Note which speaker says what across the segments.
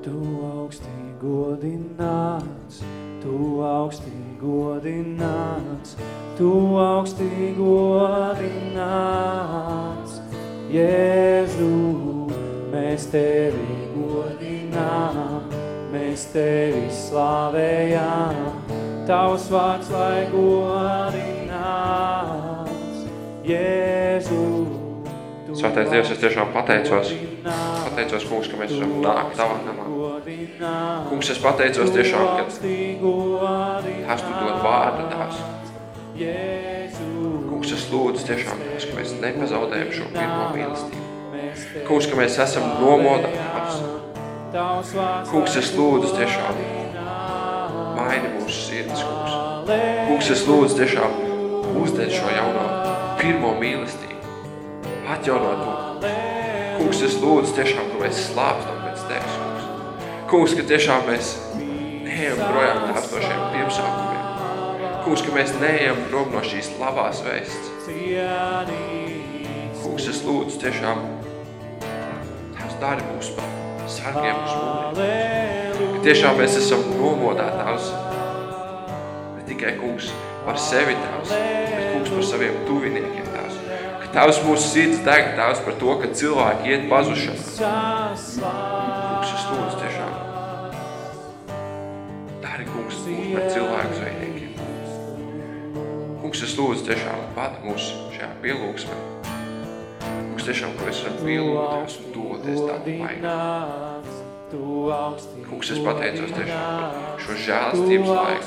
Speaker 1: Tu augstī godināts, tu augstī godināts, tu augstī godināts. Jēzu, mēs tevi godinām, mēs tevi slavējām, tavs vārds lai godināts. Jēzu,
Speaker 2: Svētais Dievs, es tiešām pateicos, pateicos, kungs, ka mēs varam nākt tavā namā. Kungs, es pateicos tiešām, ka Tās tu dod vārdu, Tās. Kungs, es lūdzu tiešām, Tās, ka mēs nepazaudējam šo pirmo mīlestību. Kungs, ka mēs esam nomodā, Tās. Kungs, es lūdzu tiešām, maini mūsu sirds, kungs. Kungs, es lūdzu tiešām uzdēt šo jauno pirmo mīlestību. Atjaunot to. Kungs, es lūdzu tiešām, ka mēs slāpstam pēc Tevis, kungs. Ka tiešām mēs neejam projām tās no šiem pirmsākumiem. Kungs, ka mēs neejam prom no šīs labās vēsts. Kungs, es lūdzu tiešām Tās dari mūs par sargiem uz mūriem. Ka tiešām mēs esam nomodā Tās. Ne tikai, kungs, par sevi Tās, bet, kungs, par saviem tuviniekiem Tās. Ka Tavs mūsu sirds deg Tās par to, ka cilvēki iet pazušanā. Kungs, es lūdzu tiešām. Kungs, mūs par cilvēku zvejniekiem. Kungs, es lūdzu tiešām pat mūs šajā pielūgsmē. Kungs, tiešām, ka mēs varam pielūgties un doties tavu laiku. Kungs, es pateicos tiešām par šo žēlstības laiku.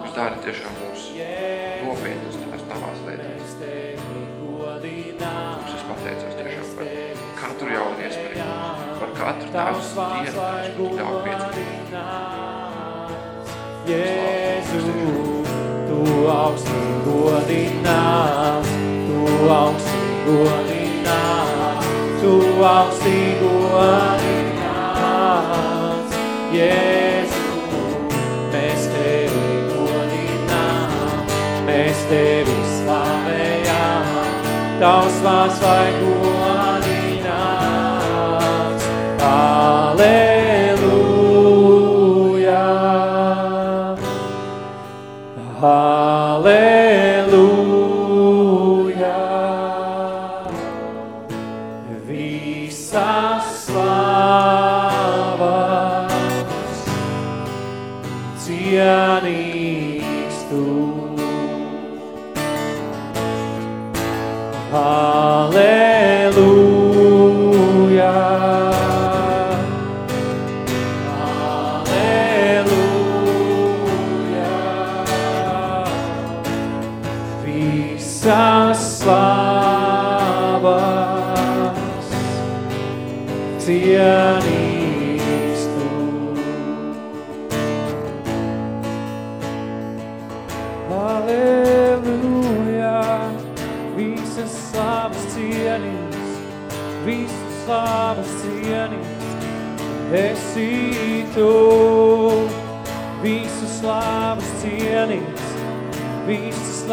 Speaker 2: Kungs, dari tiešām mūs nopietnus tās tavās lietās. Kungs, es pateicos tiešām par katru jaunu iespēju, par katru tavs dienu, ļauj piedzīvot.
Speaker 1: Jēzu, tu augstī godināts, tu augstī godināts, tu augstī godināts. Jēzu, mēs tevi godinām, mēs tevi tavs vārds vai godināts. Aleluja! Aleluja!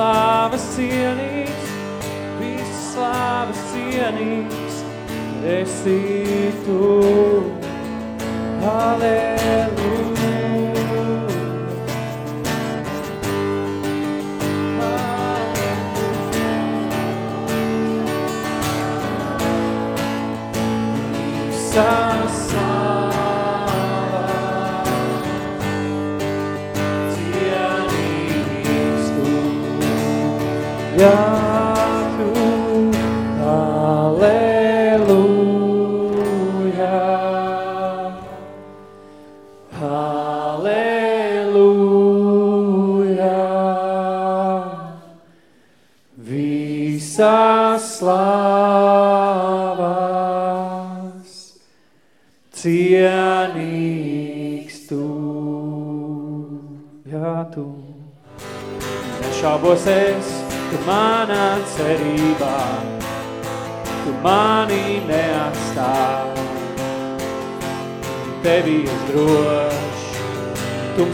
Speaker 1: Visas slavas cienīgs, visas slavas cienīgs, esi tu. Aleluja!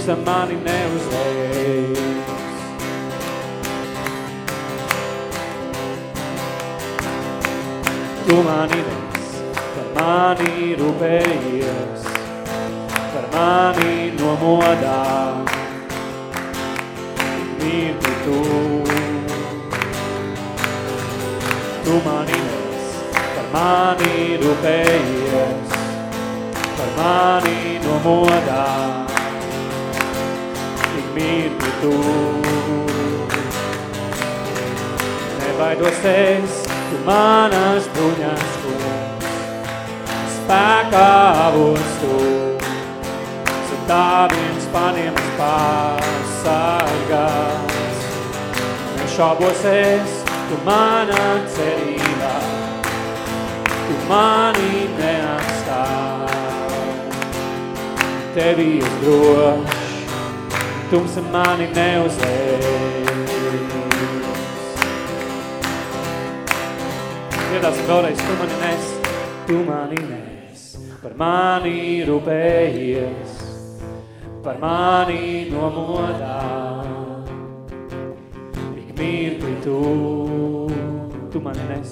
Speaker 1: Tumsa mani Nešaubos es, tu manā cerībā, tu mani neatstāv. Tevi es drošs, tumsa mani neuzlēs. Dziedāsim vēlreiz, tu mani nes, tu mani nes, par mani rūpējies, par mani nomodā. Ik mirkli tu, tu mani nes,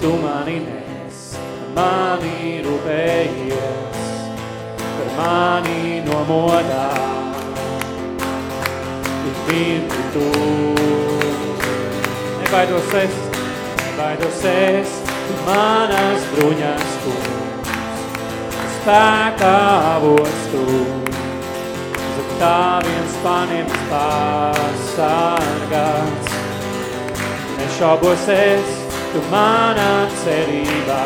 Speaker 1: tu mani nes, par mani rūpējies, par mani nomodā. Ik mirkli tu, nebaidos es, nebaidos es, tu manas bruņas kungs, spēkā avots tu, zem taviem spaniem pārsargāts. Nešaubos es, tu manā cerībā,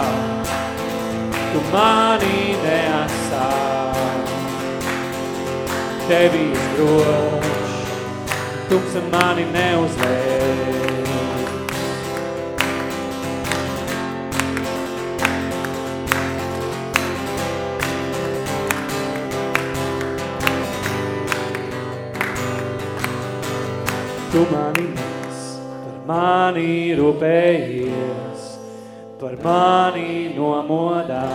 Speaker 1: tu mani neatstāv. Tevi es drošs, tumsa mani neuzlēs. Tu mani nes, par mani rūpējies, par mani nomodā,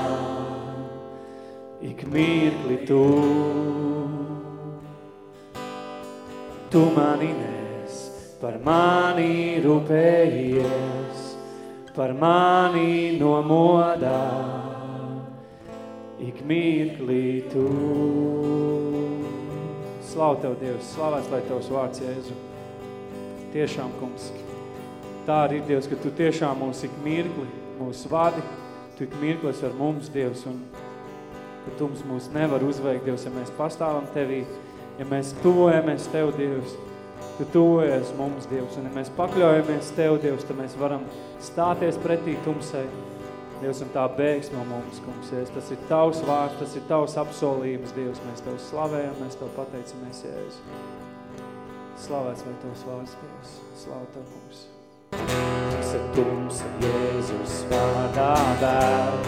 Speaker 1: ik mirkli tu. Tu mani nes, par mani rūpējies, par mani nomodā, ik mirkli tu. Slavu Tev, Dievs, slavēts, lai Tavs vārds, Jēzu. Tiešām, kungs, tā arī ir, Dievs, ka Tu tiešām mūs ik mirkli, mūs vadi, Tu ik mirklis ar mums, Dievs, un ka Tu mūs nevar uzveikt, Dievs, ja mēs pastāvam Tevī, ja mēs tuvojamies Tev, Dievs, Tu tuvojies mums, Dievs, un ja mēs pakļaujamies Tev, Dievs, tad mēs varam stāties pretī tumsai, Dievs, un tā bēgs no mums, kungs, Jēzus. Tas ir Tavs vārds, tas ir Tavs apsolījums, Dievs. Mēs Tev slavējam, mēs Tev pateicamies, Jēzus. Slavēts vai Tavs vārds, Dievs. Slāva Tev, kungs. Tas ir tumsa Jēzus vārdā vēl.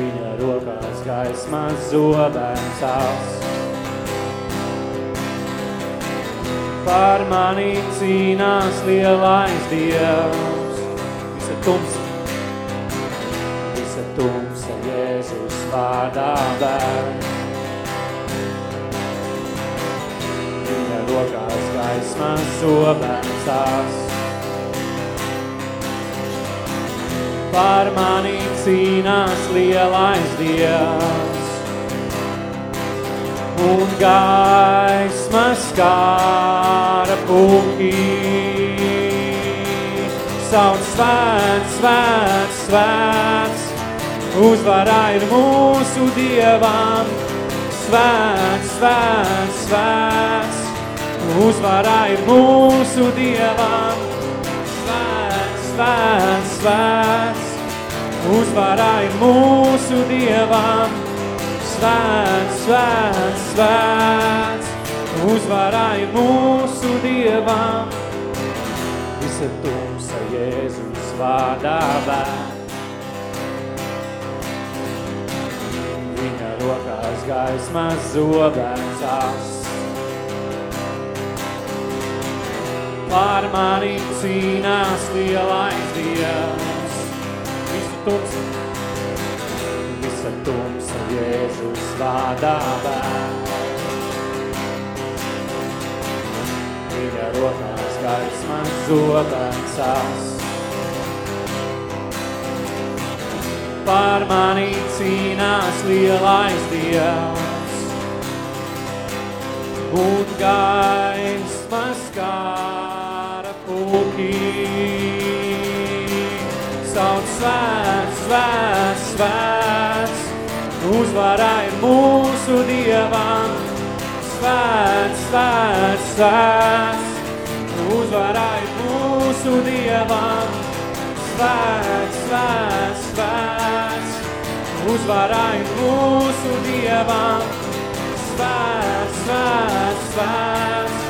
Speaker 1: Viņa rokās gaismas zobens ās. Par mani cīnās lielais Dievs. Visa tumsa, visa tumsa Jēzus vārdā vēl. Gaismas zobens ās. Par mani cīnās lielais Dievs un gaismas kāra puki. Sauc svēts, svēts, svēts, uzvarā ir mūsu Dievam. Svēts, svēts, svēts, uzvarā ir mūsu Dievam. Svēts, svēts, svēts, uzvarā ir mūsu Dievam svēts, svēts, svēts, uzvarā ir mūsu Dievam. Visa tumsa Jēzus vārdā vērt. Viņa rokās gaismas zobens ās. Par mani cīnās lielais Dievs. Visu tumsa visa tumsa Jēzus vārdā vērt. Viņa rokās gaismas zobens ās. par mani cīnās lielais Dievs. Un gaismas kāra pūkī sauc svēts, svēts, svēts, uzvarā ir mūsu Dievam. Svēts, svēts, svēts, uzvarā ir mūsu Dievam. Svēts, svēts, svēts, uzvarā ir mūsu Dievam. Svēts, svēts, svēts,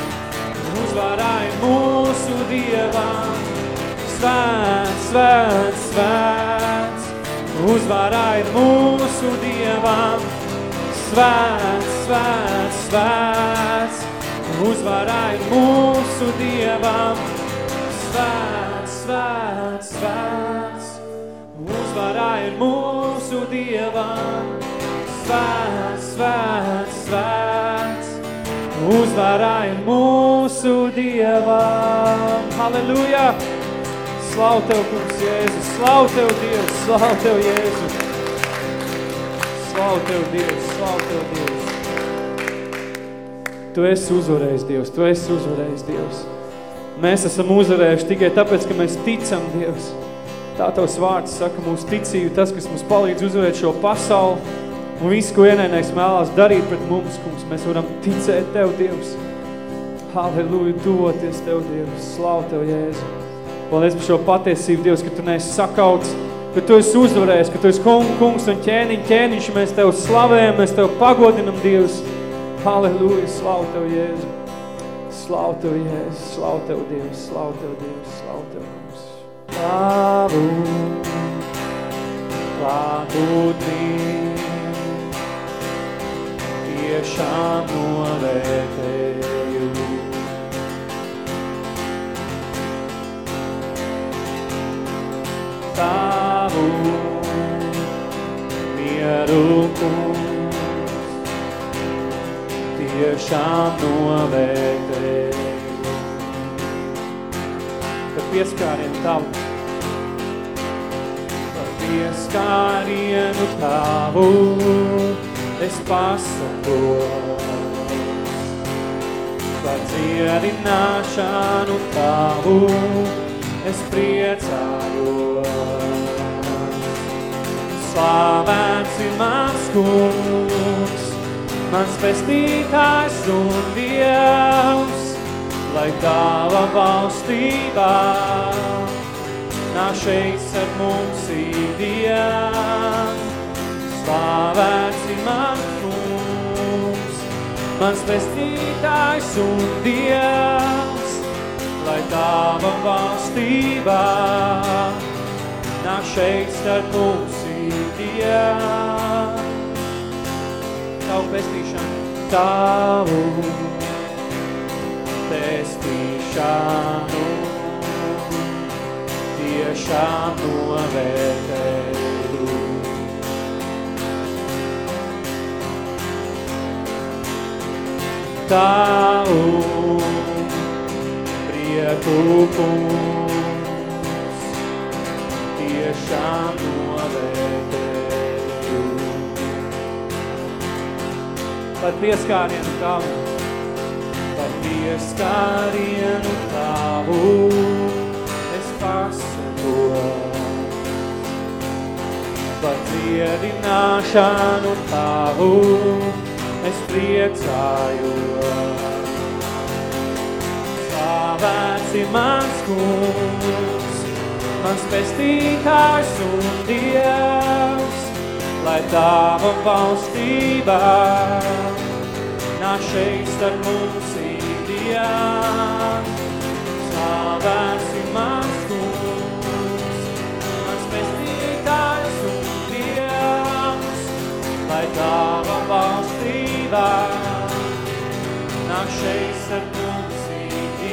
Speaker 1: uzvarā ir mūsu Dievam. Svēts, svēts, svēts, uzvarā ir mūsu Dievam. Svēts, svēts, svēts, uzvarā ir mūsu Dievam. Svēts, svēts, svēts, uzvarā ir mūsu Dievam. Svēts, svēts, svēts, uzvarā ir mūsu Dievam. Halleluja! Slavu Tev, kungs, Jēzus! Slavu Tev, Dievs! Slavu Tev, Jēzus! Slavu Tev, Dievs! Slavu Tev, Dievs! Tu esi uzvarējis, Dievs! Tu esi uzvarējis, Dievs! Mēs esam uzvarējuši tikai tāpēc, ka mēs ticam, Dievs. Tā Tavs vārds saka mūsu ticību, tas, kas mums palīdz uzvarēt šo pasauli, un visu, ko ienainais mēlās darīt pret mums, kungs, mēs varam ticēt Tev, Dievs. Halleluja, doties Tev, Dievs. Slavu Tev, Jēzu. Paldies par šo patiesību, Dievs, ka Tu neesi sakauts, ka Tu esi uzvarējis, ka Tu esi kungs, kungs un ķēniņ, ķēniņš, mēs Tev slavējam, mēs Tev pagodinam, Dievs. Halleluja, slavu Tev, Jēzu. Slavu Tev, Jēzus, slavu Tev, Dievs, slavu Tev, Dievs, slavu Tev, kungs. Slavu, klātbūtni, tiešām novērtēju. Tavu mieru, kungs, tiešām novērtēju. Par pieskārienu tavu, par pieskārienu tavu, es pasakos. Par dziedināšanu tavu, es priecājos. Slavēts ir mans kungs, mans pestītājs un Dievs, lai tava valstībā nāk šeit ar mums īdien. Slavēts ir mans kungs, mans pestītājs un Dievs, lai tava valstībā nāk šeit starp mums ikdien. Tavu pestīšanu, tavu pestīšanu, tiešām novērtēju. Tavu prieku kungs, tiešām novērtēju. Par pieskārienu tavu, par pieskārienu tavu, es pasakos. Par dziedināšanu tavu, es priecājos. Slavēts ir mans kungs, mans pestītājs un Dievs, lai tava valstībā nāk šeit starp mums ikdien. Slavēts ir mans kungs, mans pestītājs un Dievs, lai tava valstībā nāk šeit starp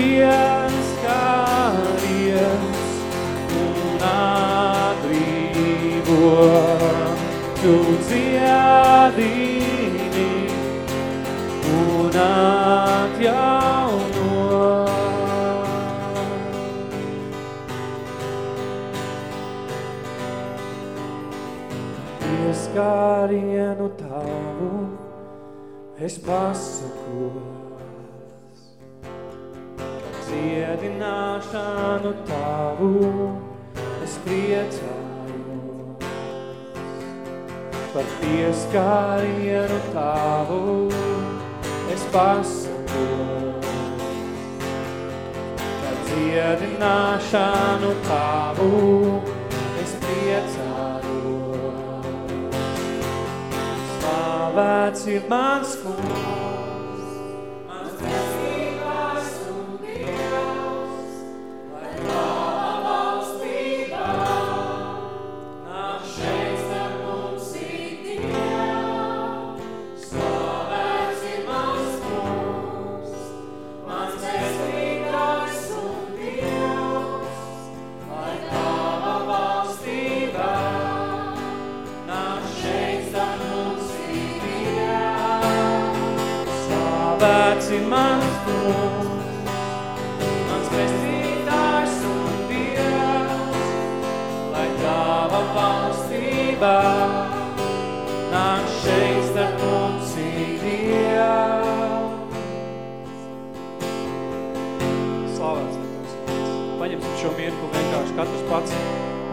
Speaker 1: pieskaries un atbrīvo, tu cieti un atbrīvo. es pasakos. Dziedināšanu tavu es priecājos. Par pieskārienu tavu es pasakos. Par dziedināšanu tavu es priecājos. Slavēts ir mans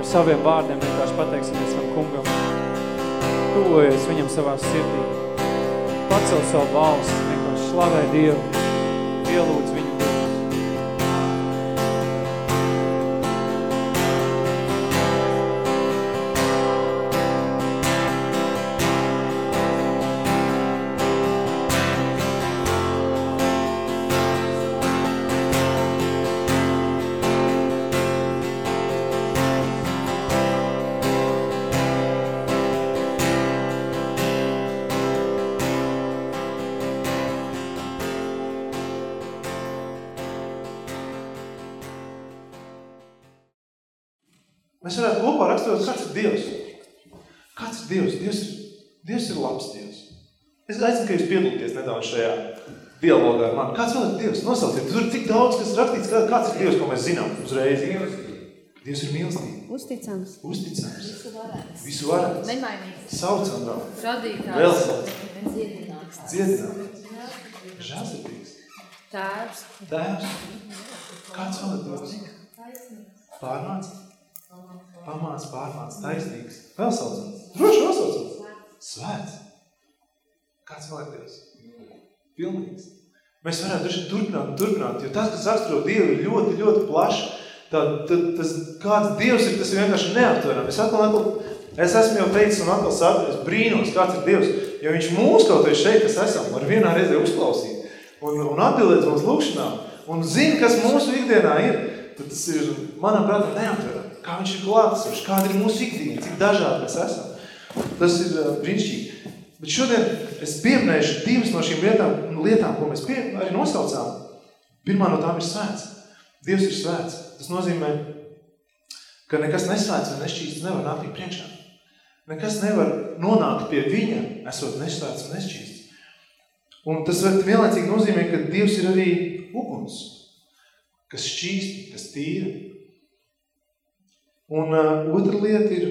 Speaker 1: saviem vārdiem vienkārši pateiksimies tam kungam. Tuvojies viņam savā sirdī. Pacel savu balsi, vienkārši slavē Dievu, ielūdz viņu
Speaker 3: Dievs? Nosauciet, tur ir tik daudz, kas rakstīts, kāds ir Dievs, ko mēs zinām uzreiz. Dievs ir mīlestība.
Speaker 4: Uzticams.
Speaker 3: Uzticams.
Speaker 4: Visu.
Speaker 3: Visu varēts.
Speaker 4: Nemainīgs.
Speaker 3: Saucam vēl.
Speaker 4: Radītājs.
Speaker 3: Vēl sauc.
Speaker 4: Dziedināts.
Speaker 3: Dziedināts. Žēlsirdīgs.
Speaker 4: Tēvs.
Speaker 3: Tēvs. Kāds vēl ir Dievs? Pārmāc. Pamāc, pārmāc, taisnīgs. Vēl saucam. Droši vēl saucam. Svēts. Kāds vēl ir Dievs? Pilnīgs. Mēs varētu turpināt, turpināt, jo tas, kas raksturo Dievu, ir ļoti, ļoti tā, tas, kāds Dievs ir, tas ir vienkārši neaptverami. Es atkal, atkal, es esmu jau teicis un atkal saku, es brīnos, kāds ir Dievs, jo viņš mūs kaut vai šeit, kas esam, var vienā reizē uzklausīt un, un atbildēt mums lūkšanām un zina, kas mūsu ikdienā ir. Tad tas ir, manā prātā, neaptverami. Kā viņš ir klātesošs, kāda ir mūsu ikdiena, cik dažādi mēs esam. Tas ir brīnišķīgi. Bet šodien es pieminēšu divas no šīm lietām, lietām ko mēs pie, arī nosaucām. Pirmā no tām ir svēts. Dievs ir svēts. Tas nozīmē, ka nekas nesvēts un nešķīsts nevar nākt priekšā. Nekas nevar nonākt pie viņa, esot nesvēts un nešķīsts. Un tas vienlaicīgi nozīmē, ka Dievs ir arī uguns, kas šķīsti, kas tīra. Un uh, otra lieta ir,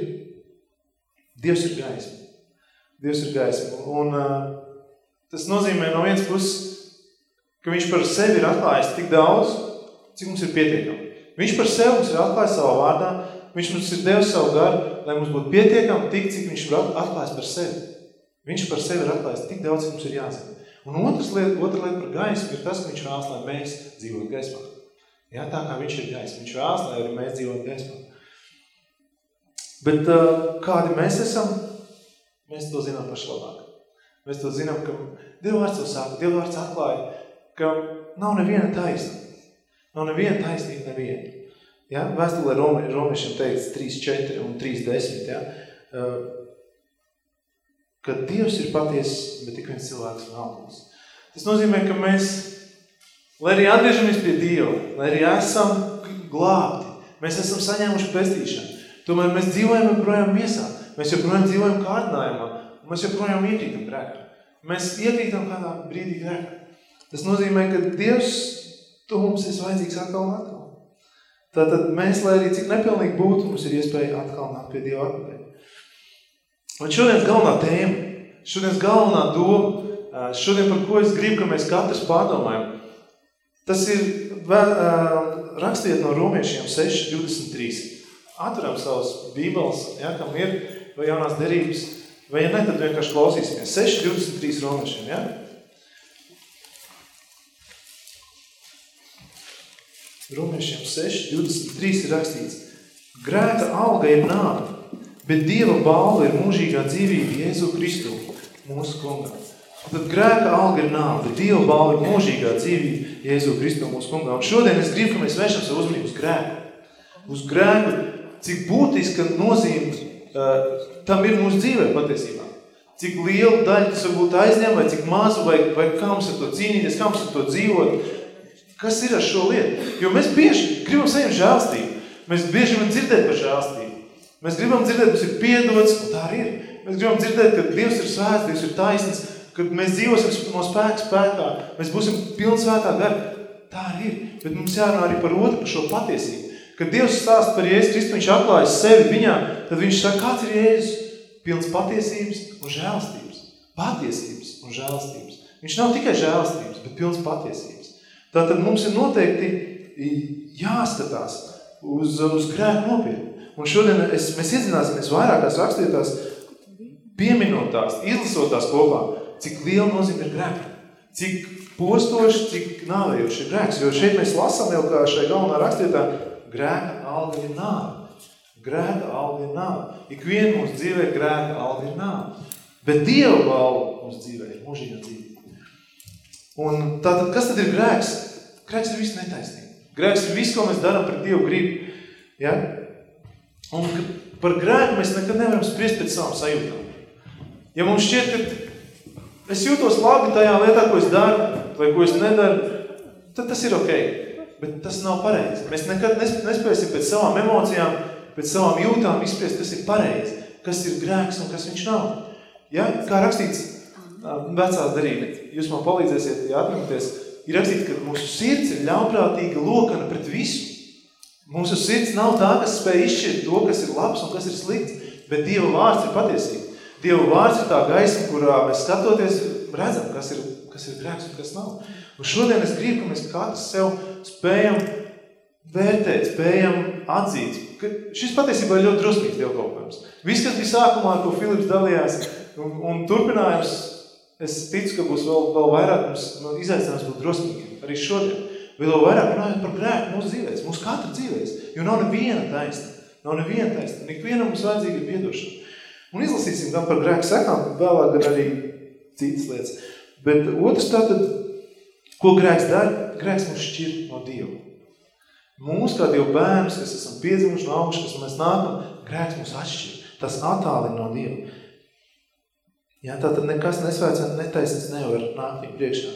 Speaker 3: Dievs ir gaisma. Dievs ir gaisma. Un uh, tas nozīmē no vienas puses, ka viņš par sevi ir atklājis tik daudz, cik mums ir pietiekami. Viņš par sevi mums ir atklājis savā vārdā, viņš mums ir devis savu garu, lai mums būtu pietiekami tik, cik viņš ir atklājis par sevi. Viņš par sevi ir atklājis tik daudz, cik mums ir jāzina. Un otrs lieta, otra lieta par gaismu ir tas, ka viņš vēlas, lai mēs dzīvojam gaismā. Jā, tā kā viņš ir gaisma. Viņš vēlas, lai arī mēs dzīvojam gaismā. Bet uh, kādi mēs esam, Mēs to zinām paši labāk. Mēs to zinām, ka Dieva vārds to saka, Dieva vārds atklāja, ka nav neviena taisna. Nav neviena taisnība neviena. Ja? Vēstulē Romi, Romiešiem teikts 3.4 un 3.10. Ja? Ka Dievs ir patiesas, bet tik viens cilvēks melnos. Tas nozīmē, ka mēs, lai arī atgriežamies pie Dieva, lai arī esam glābti, mēs esam saņēmuši pestīšanu, tomēr mēs dzīvojam joprojām miesā, mēs joprojām dzīvojam kārdinājumā, un mēs joprojām iekrītam grēkā. Mēs iekrītam kādā brīdī grēkā. Tas nozīmē, ka Dievs, tu mums esi vajadzīgs atkal un atkal. Tātad mēs, lai arī cik nepilnīgi būtu, mums ir iespēja atkal nākt pie Dieva atpakaļ. Un šodienas galvenā tēma, šodienas galvenā doma, šodien par ko es gribu, ka mēs katrs pārdomājam, tas ir rakstiet no romiešiem 6.23. Atveram savas bībeles, ja, kam ir, vai jaunās derības, vai ja ne, tad vienkārši klausīsimies. 6.23 romiešiem, ja? Romiešiem 6, 23 ir rakstīts, grēka alga ir nāve, bet Dieva balva ir mūžīgā dzīvība Jēzu Kristu, mūsu kungā. Tad grēka alga ir nāve, bet Dieva balva ir mūžīgā dzīvība Jēzu Kristu, mūsu kungā. Un šodien es gribu, ka mēs vēršam savu uzmanību uz grēku. Uz grēku, cik būtiska nozīme tam ir mūsu dzīvē patiesībā. Cik lielu daļu tas varbūt aizņem, vai cik mazu, vai, vai kā mums ar to cīnīties, kā mums ar to dzīvot. Kas ir ar šo lietu? Jo mēs bieži gribam saņemt žēlstību. Mēs bieži gribam dzirdēt par žēlstību. Mēs gribam dzirdēt, kas ir piedots, un tā arī ir. Mēs gribam dzirdēt, ka Dievs ir svēts, Dievs ir taisnīgs, ka mēs dzīvosim no spēka spēkā, mēs būsim pilni svētā gara. Tā arī ir. Bet mums jārunā arī par otru, par šo patiesību. Kad Dievs stāsta par Jēzus Kristu, viņš atklājas sevi viņā, tad viņš saka, kāds ir Jēzus? Pilns patiesības un žēlstības. Patiesības un žēlstības. Viņš nav tikai žēlstības, bet pilns patiesības. Tātad mums ir noteikti jāskatās uz, uz grēku nopietni. Un šodien es, mēs iedzināsimies vairākās rakstietās, pieminot tās, izlasot tās kopā, cik liela nozīme ir grēka. Cik postoši, cik nāvējoši ir grēks. Jo šeit mēs lasām jau kā šai galvenā rakstietā, grēka alga ir nāve. Grēka alga ir nāve. Ik vien mūsu dzīvē grēka alga ir nāve. Bet Dieva balva mūsu dzīvē ir mūžīgā dzīve. Un tātad, kas tad ir grēks? Grēks ir viss netaisnība. Grēks ir viss, ko mēs darām pret Dievu gribu. Ja? Un par grēku mēs nekad nevaram spriest pēc savām sajūtām. Ja mums šķiet, ka es jūtos labi tajā lietā, ko es daru, vai ko es nedaru, tad tas ir ok. Bet tas nav pareizi. Mēs nekad nespēsim pēc savām emocijām, pēc savām jūtām izspriest, kas ir pareizi, kas ir grēks un kas viņš nav. Ja? Kā rakstīts vecās darība, jūs man palīdzēsiet, ja atminaties, ir rakstīts, ka mūsu sirds ir ļauprātīga lokana pret visu. Mūsu sirds nav tā, kas spēj izšķirt to, kas ir labs un kas ir slikts, bet Dieva vārds ir patiesība. Dieva vārds ir tā gaisma, kurā mēs skatoties redzam, kas ir, kas ir grēks un kas nav. Un šodien es gribu, ka mēs katrs sev spējam vērtēt, spējam atzīt, ka šis patiesībā ir ļoti drusmīgs dievkalpojums. Viss, kas bija sākumā, ar ko Filips dalījās, un, un turpinājums Es ticu, ka būs vēl, vēl vairāk mums nu, izaicinājums būt drosmīgiem, arī šodien. Vēl vairāk runājot par grēku mūsu dzīvēs, mūsu katra dzīvēs, jo nav neviena taisna. Nav neviena taisna. Ikvienam mums vajadzīga ir piedošana. Un izlasīsim gan par grēku sekām, vēlāk gan arī citas lietas. Bet otrs tātad, ko grēks dara? Grēks mums šķir no Dieva. Mūs kā Dieva bērnus, kas esam piedzimuši no augšas, kas mēs nākam, grēks mūs atšķir. Tas attālina no Dieva. Ja, tātad nekas nesvēts un netaisnīgs nevar nākt viņa priekšā.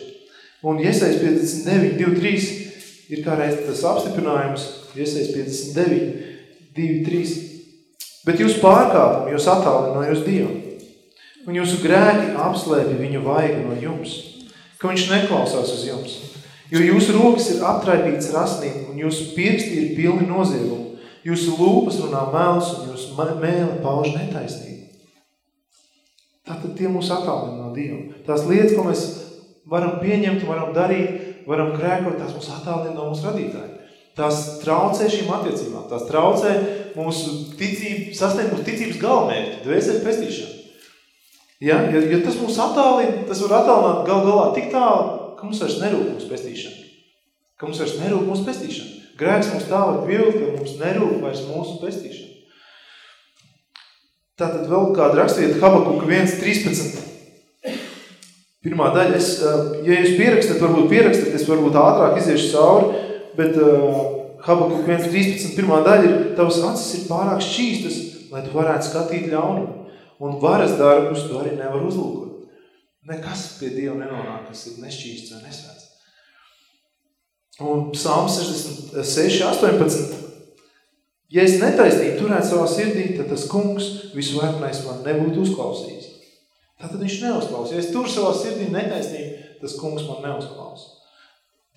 Speaker 3: Un Iesaist 59, 2, 3 ir kā reiz tas apstiprinājums, Iesaist 59, 2, 3. Bet jūs pārkāpumi jūs attālina no jūs Dievu. Un jūsu grēki apslēpja viņu vaigu no jums, ka viņš neklausās uz jums. Jo jūsu rokas ir aptraipītas rasnīm, un jūsu pirksti ir pilni noziegumu. Jūsu lūpas runā mēls, un jūsu mēli pauž netaisnību. Tātad tie mūs attālina no Dieva. Tās lietas, ko mēs varam pieņemt, varam darīt, varam grēkot, tās mūs attālina no mūsu radītāja. Tās traucē šīm attiecībām, tās traucē mūsu ticību, sasniegt mūsu ticības galvmērķi, dvēseli pestīšanu. Ja, ja, ja tas mūs attālina, tas var attālināt gal galā tik tālu, ka mums vairs nerūp mūsu pestīšana. Ka mums vairs nerūp mūsu pestīšana. Grēks mums tā var kvilkt, ka mums nerūp vairs mūsu pestīšana. Tātad vēl kāda rakstiet Habakuka 1.13. Pirmā daļa, es, ja jūs pierakstat, varbūt pierakstat, es varbūt ātrāk iziešu cauri, bet uh, Habakuk 1.13. pirmā daļa ir, tavas acis ir pārāk šķīstas, lai tu varētu skatīt ļaunumu. Un varas darbus tu arī nevar uzlūkot. Nekas pie Dieva nenonāk, kas ir nešķīsts vai nesvēts. Un Psalms 66, 18. Ja es netaisnīgi turētu savā sirdī, tad tas kungs visvairnais man nebūtu uzklausījis. Tātad viņš neuzklausa. Ja es tur savā sirdī netaisnību, tas kungs man neuzklausa.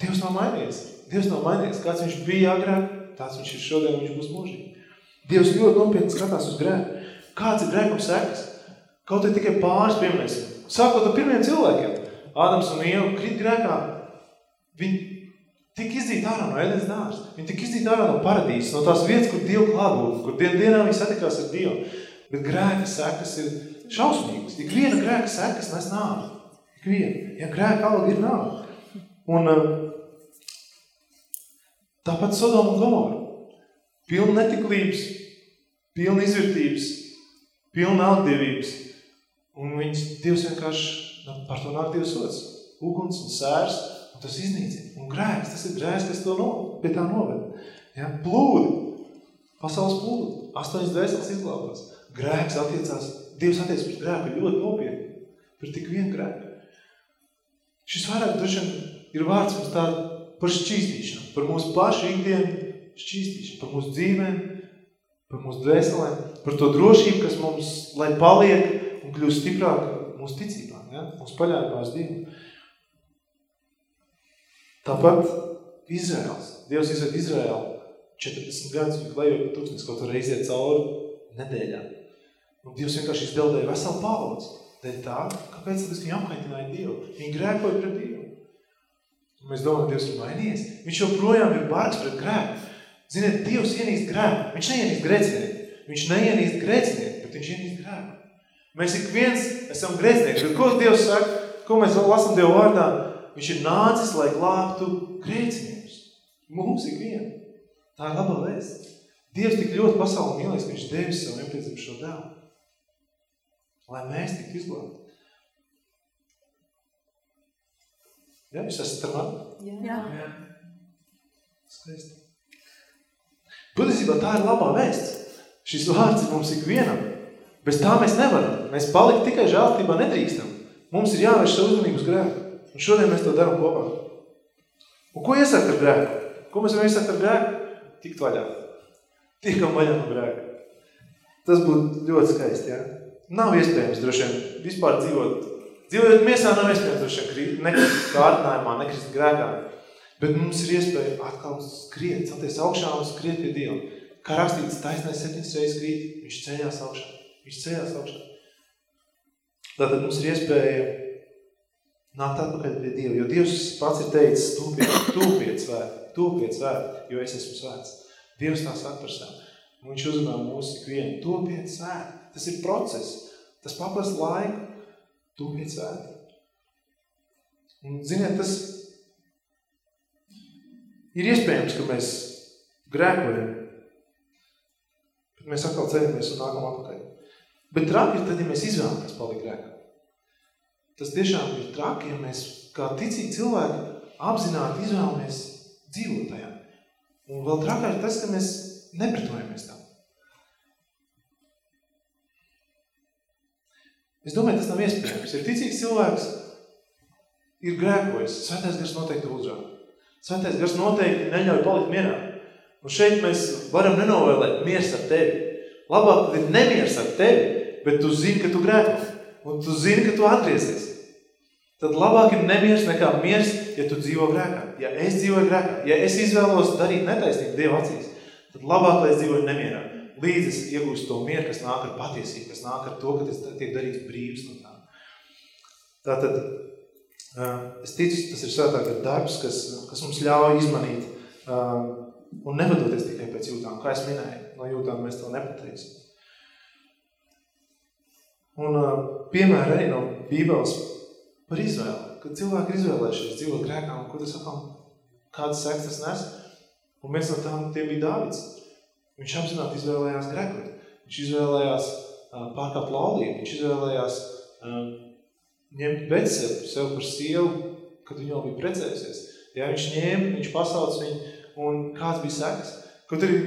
Speaker 3: Dievs nav mainījies. Dievs nav mainījies. Kāds viņš bija agrāk, tāds viņš ir šodien, viņš būs mūžīgi. Dievs ļoti nopietni skatās uz grēku. Kāds ir grēkums sekas? Kaut ir tikai pāris pieminēsim. Sākot ar pirmiem cilvēkiem. Ādams un Ieva krit grēkā. Viņi tika izdīt ārā no ēdens dārs. Viņi tika izdīt ārā no paradīzes, no tās vietas, kur Dievu klātbūt, kur dien dienā viņi satikās ar Dievu. Bet grēka sekas ir šausmīgas. Ik viena grēka sekas nes nāvi. Ik viena. Ja grēka alga ir nāvi. Un um, tāpat Sodoma un Gomora. Pilna netiklības, pilna izvērtības, pilna algdievības. Un viņas, Dievs vienkārši, nu, par to nāk Dievs sots. Uguns un sērs, un tas iznīcina. Un grēks, tas ir grēks, kas to no, pie tā noved. Ja? Plūdi, pasaules plūdi, astoņas dvēseles izglābās. Grēks attiecās Dievs attiec pret grēku ļoti nopietni. Par tik vienu grēku. Šis vairāk droši ir vārds mums tāda par šķīstīšanu, par mūsu pašu ikdienu šķīstīšanu, par mūsu dzīvēm, par mūsu dvēselēm, par to drošību, kas mums, lai paliek un kļūst stiprāk mūsu ticībā, ja? mūsu paļāvībā uz Dievu. Tāpat Izraels. Dievs izved Izraelu 40 gadus, viņi klejot pa tūkstnes, kaut var iziet cauri nedēļām. Un Dievs vienkārši izdeldēja veselu paudzi. Dēļ tā, kāpēc tāpēc viņi apkaitināja Dievu? Viņi grēkoja pret Dievu. Un mēs domājam, Dievs ir mainījies. Viņš joprojām ir bargs pret grēku. Ziniet, Dievs ienīst grēku. Viņš neienīst grēcinieku. Viņš neienīst grēcinieku, bet viņš ienīst grēku. Mēs ik viens esam grēcinieki. Bet ko Dievs saka? Ko mēs vēl lasam Dievu vārdā? Viņš ir nācis, lai glābtu grēciniekus. Mums ik vienu. Tā ir laba vēsts. Dievs tik ļoti pasauli mīlēs, ka viņš devis savu nepieciešamo dēlu lai mēs tiktu izglābti. Ja, jūs esat ar mani?
Speaker 4: Jā.
Speaker 3: Jā. Skaisti. Patiesībā tā ir labā vēsts. Šis vārds ir mums ikvienam. Bez tā mēs nevaram. Mēs palikt tikai žēltībā nedrīkstam. Mums ir jāvērš savu uzmanību uz grēku. Un šodien mēs to darām kopā. Un ko iesākt ar grēku? Ko mēs varam iesākt ar grēku? Tikt vaļā. Tikam vaļā no grēka. Tas būtu ļoti skaisti, jā? Ja? Nav iespējams droši vien vispār dzīvot. Dzīvojot miesā nav iespējams droši vien nekrist kārdinājumā, nekrist grēkā. Bet mums ir iespēja atkal skriet, celties augšā un skriet pie Dieva. Kā rakstīts, taisnais septiņas reizes krīt, viņš ceļās augšā. Viņš ceļās augšā. Tātad mums ir iespēja nākt atpakaļ pie Dieva, jo Dievs pats ir teicis, tūpiet, tūpiet svēti, tūpiet svēti, jo es esmu svēts. Dievs tā saka par sevi. Viņš uzrunā mūsu ikvienu, tūpiet svēti. Tas ir process. Tas paprast laiku. Tūpiet svētī. Un, ziniet, tas ir iespējams, ka mēs grēkojam. Bet mēs atkal ceļamies un nākam atpakaļ. Bet traki ir tad, ja mēs izvēlamies palikt grēkā. Tas tiešām ir traki, ja mēs kā ticīgi cilvēki apzināti izvēlamies dzīvot tajā. Un vēl trakāk ir tas, ka mēs nepretojamies tam. Es domāju, tas nav iespējams. Ir ticīgs cilvēks, ir grēkojis. Svētais gars noteikti uzrāda. Svētais gars noteikti neļauj palikt mierā. Un šeit mēs varam nenovēlēt miers ar tevi. Labāk tad ir nemiers ar tevi, bet tu zini, ka tu grēko. Un tu zini, ka tu atgriezies. Tad labāk ir nemiers nekā miers, ja tu dzīvo grēkā. Ja es dzīvoju grēkā, ja es izvēlos darīt netaisnību Dieva acīs, tad labāk, lai es dzīvoju nemierā līdz es iegūstu to mieru, kas nāk ar patiesību, kas nāk ar to, ka tas tiek darīts brīvs no tā. Tātad, es ticu, tas ir svētākais darbs, kas, kas mums ļauj izmanīt un nevadoties tikai pēc jūtām. Kā es minēju, no jūtām mēs to nepateiksim. Un piemēra arī no Bībeles par izvēli, kad cilvēki ir izvēlējušies dzīvot grēkā, un ko tas atkal, kādas seks tas nes, un viens no tām tie bija Dāvids. Viņš apzināti izvēlējās grēkot. Viņš izvēlējās pārkāpt laulību. Viņš izvēlējās ņemt bet sev, par sievu, kad viņa vēl bija precējusies. Ja, viņš ņēma, viņš pasauc viņu, un kāds bija sekas. Kaut arī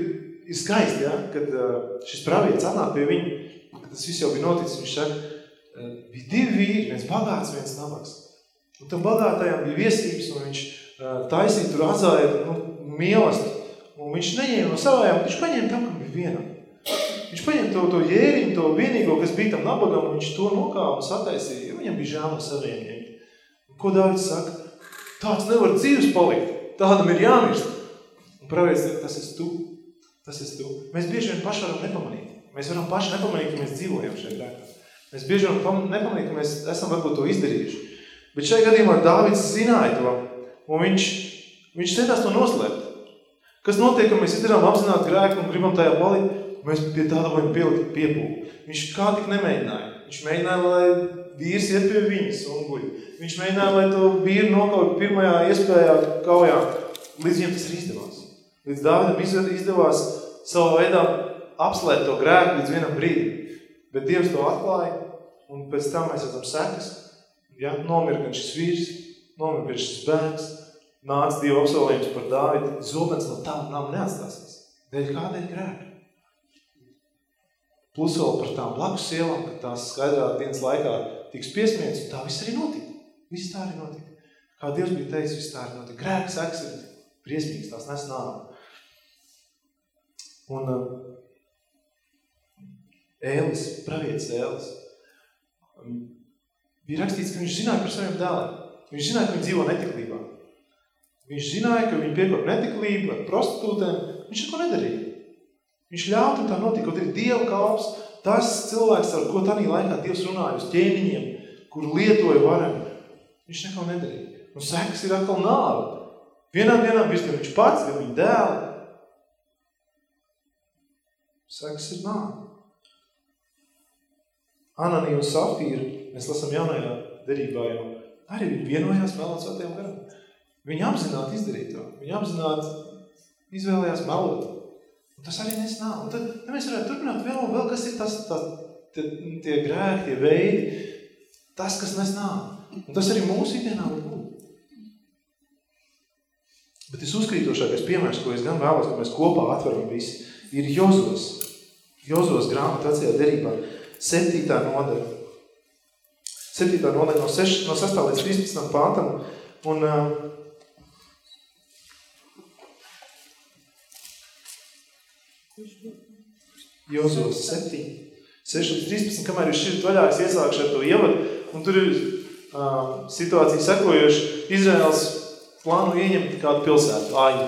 Speaker 3: ir skaisti, ja, kad uh, šis pravietis atnāk pie viņa, kad tas viss jau bija noticis, viņš saka, uh, bija divi vīri, viens bagāts, viens nabaks. Un tam bagātajam bija viesības, un viņš uh, taisīja tur atzāja nu, mīlestību. Un viņš neņēma no savējām, viņš paņēma tam, kam bija vienam. Viņš paņēma to, to jēriņu, to vienīgo, kas bija tam nabagam, un viņš to nokāva un sataisīja, viņam bija žēl no saviem. Ko Dāvids saka? Tāds nevar dzīves palikt, tādam ir jāmirst. Un saka, tas esi tu, tas esi tu. Mēs bieži vien paši varam nepamanīt. Mēs varam paši nepamanīt, ka mēs dzīvojam šeit grēkā. Mēs bieži varam nepamanīt, ka mēs esam varbūt to izdarījuši. Bet šajā gadījumā Dāvids zināja to, un viņš, viņš centās to noslēpt. Kas notiek, ka mēs izdarām apzināti grēku un gribam tajā palikt? Mēs pie tāda vajag pielikt piepūli. Viņš kā tik nemēģināja. Viņš mēģināja, lai vīrs iet pie viņas un guļ. Viņš mēģināja, lai to vīru nokauj pirmajā iespējā kaujā. Līdz viņam tas ir izdevās. Līdz Dāvidam izdevās savā veidā apslēpt to grēku līdz vienam brīdim. Bet Dievs to atklāja, un pēc tam mēs redzam sekas. Ja? Nomir gan šis vīrs, nomir gan šis bērns, nāca Dieva apsolījums par Dāvidu, zobens no tā nav neatstāsies. Dēļ kādēļ grēka? Plus vēl par tām blakus sievām, ka tās skaidrā dienas laikā tiks piesmiets, un tā viss arī notika. Viss tā arī notika. Kā Dievs bija teicis, viss tā arī notika. Grēka seks ir briesmīgs, tās nes nāvu. Un uh, Ēlis, pravietis Ēlis, um, bija rakstīts, ka viņš zināja par saviem dēliem. Viņš zināja, ka viņi dzīvo netiklībā. Viņš zināja, ka viņi piekop netiklību ar prostitūtēm. Viņš neko nedarīja. Viņš ļauj tam tā notika, kaut ir Dieva kalps, tas cilvēks, ar ko tādā laikā Dievs runāja uz ķēniņiem, kur lietoja varenu, viņš neko nedarīja. Un sekas ir atkal nāve. Vienā dienā bija gan viņš pats, gan viņa dēli. Sekas ir nāve. Ananija un Safīra, mēs lasām jaunajā derībā jau, arī viņi vienojās melot svētajam garam. Viņi apzināti izdarīja to. Viņi apzināti izvēlējās melot. Tas arī nes nav. Un tad ja mēs varētu turpināt vēl un vēl, kas ir tas, tā, tie, tie grēki, tie veidi, tas, kas nes nav. Un tas arī mūsu ikdienā var būt. Bet es uzkrītošākais piemērs, ko es gan vēlos, ka mēs kopā atveram visi, ir Jozos. Jozos grāmata vecajā derībā. Septītā nodaļa. Septītā nodaļa no, 6, no 6. līdz 13. pāntam. Un uh, Jozos 7, 6 līdz 13, kamēr jūs šķirt vaļā, es iesākšu ar to ievadu, un tur ir uh, situācija sekojoša. Izraels plānu ieņemt kādu pilsētu, Āju.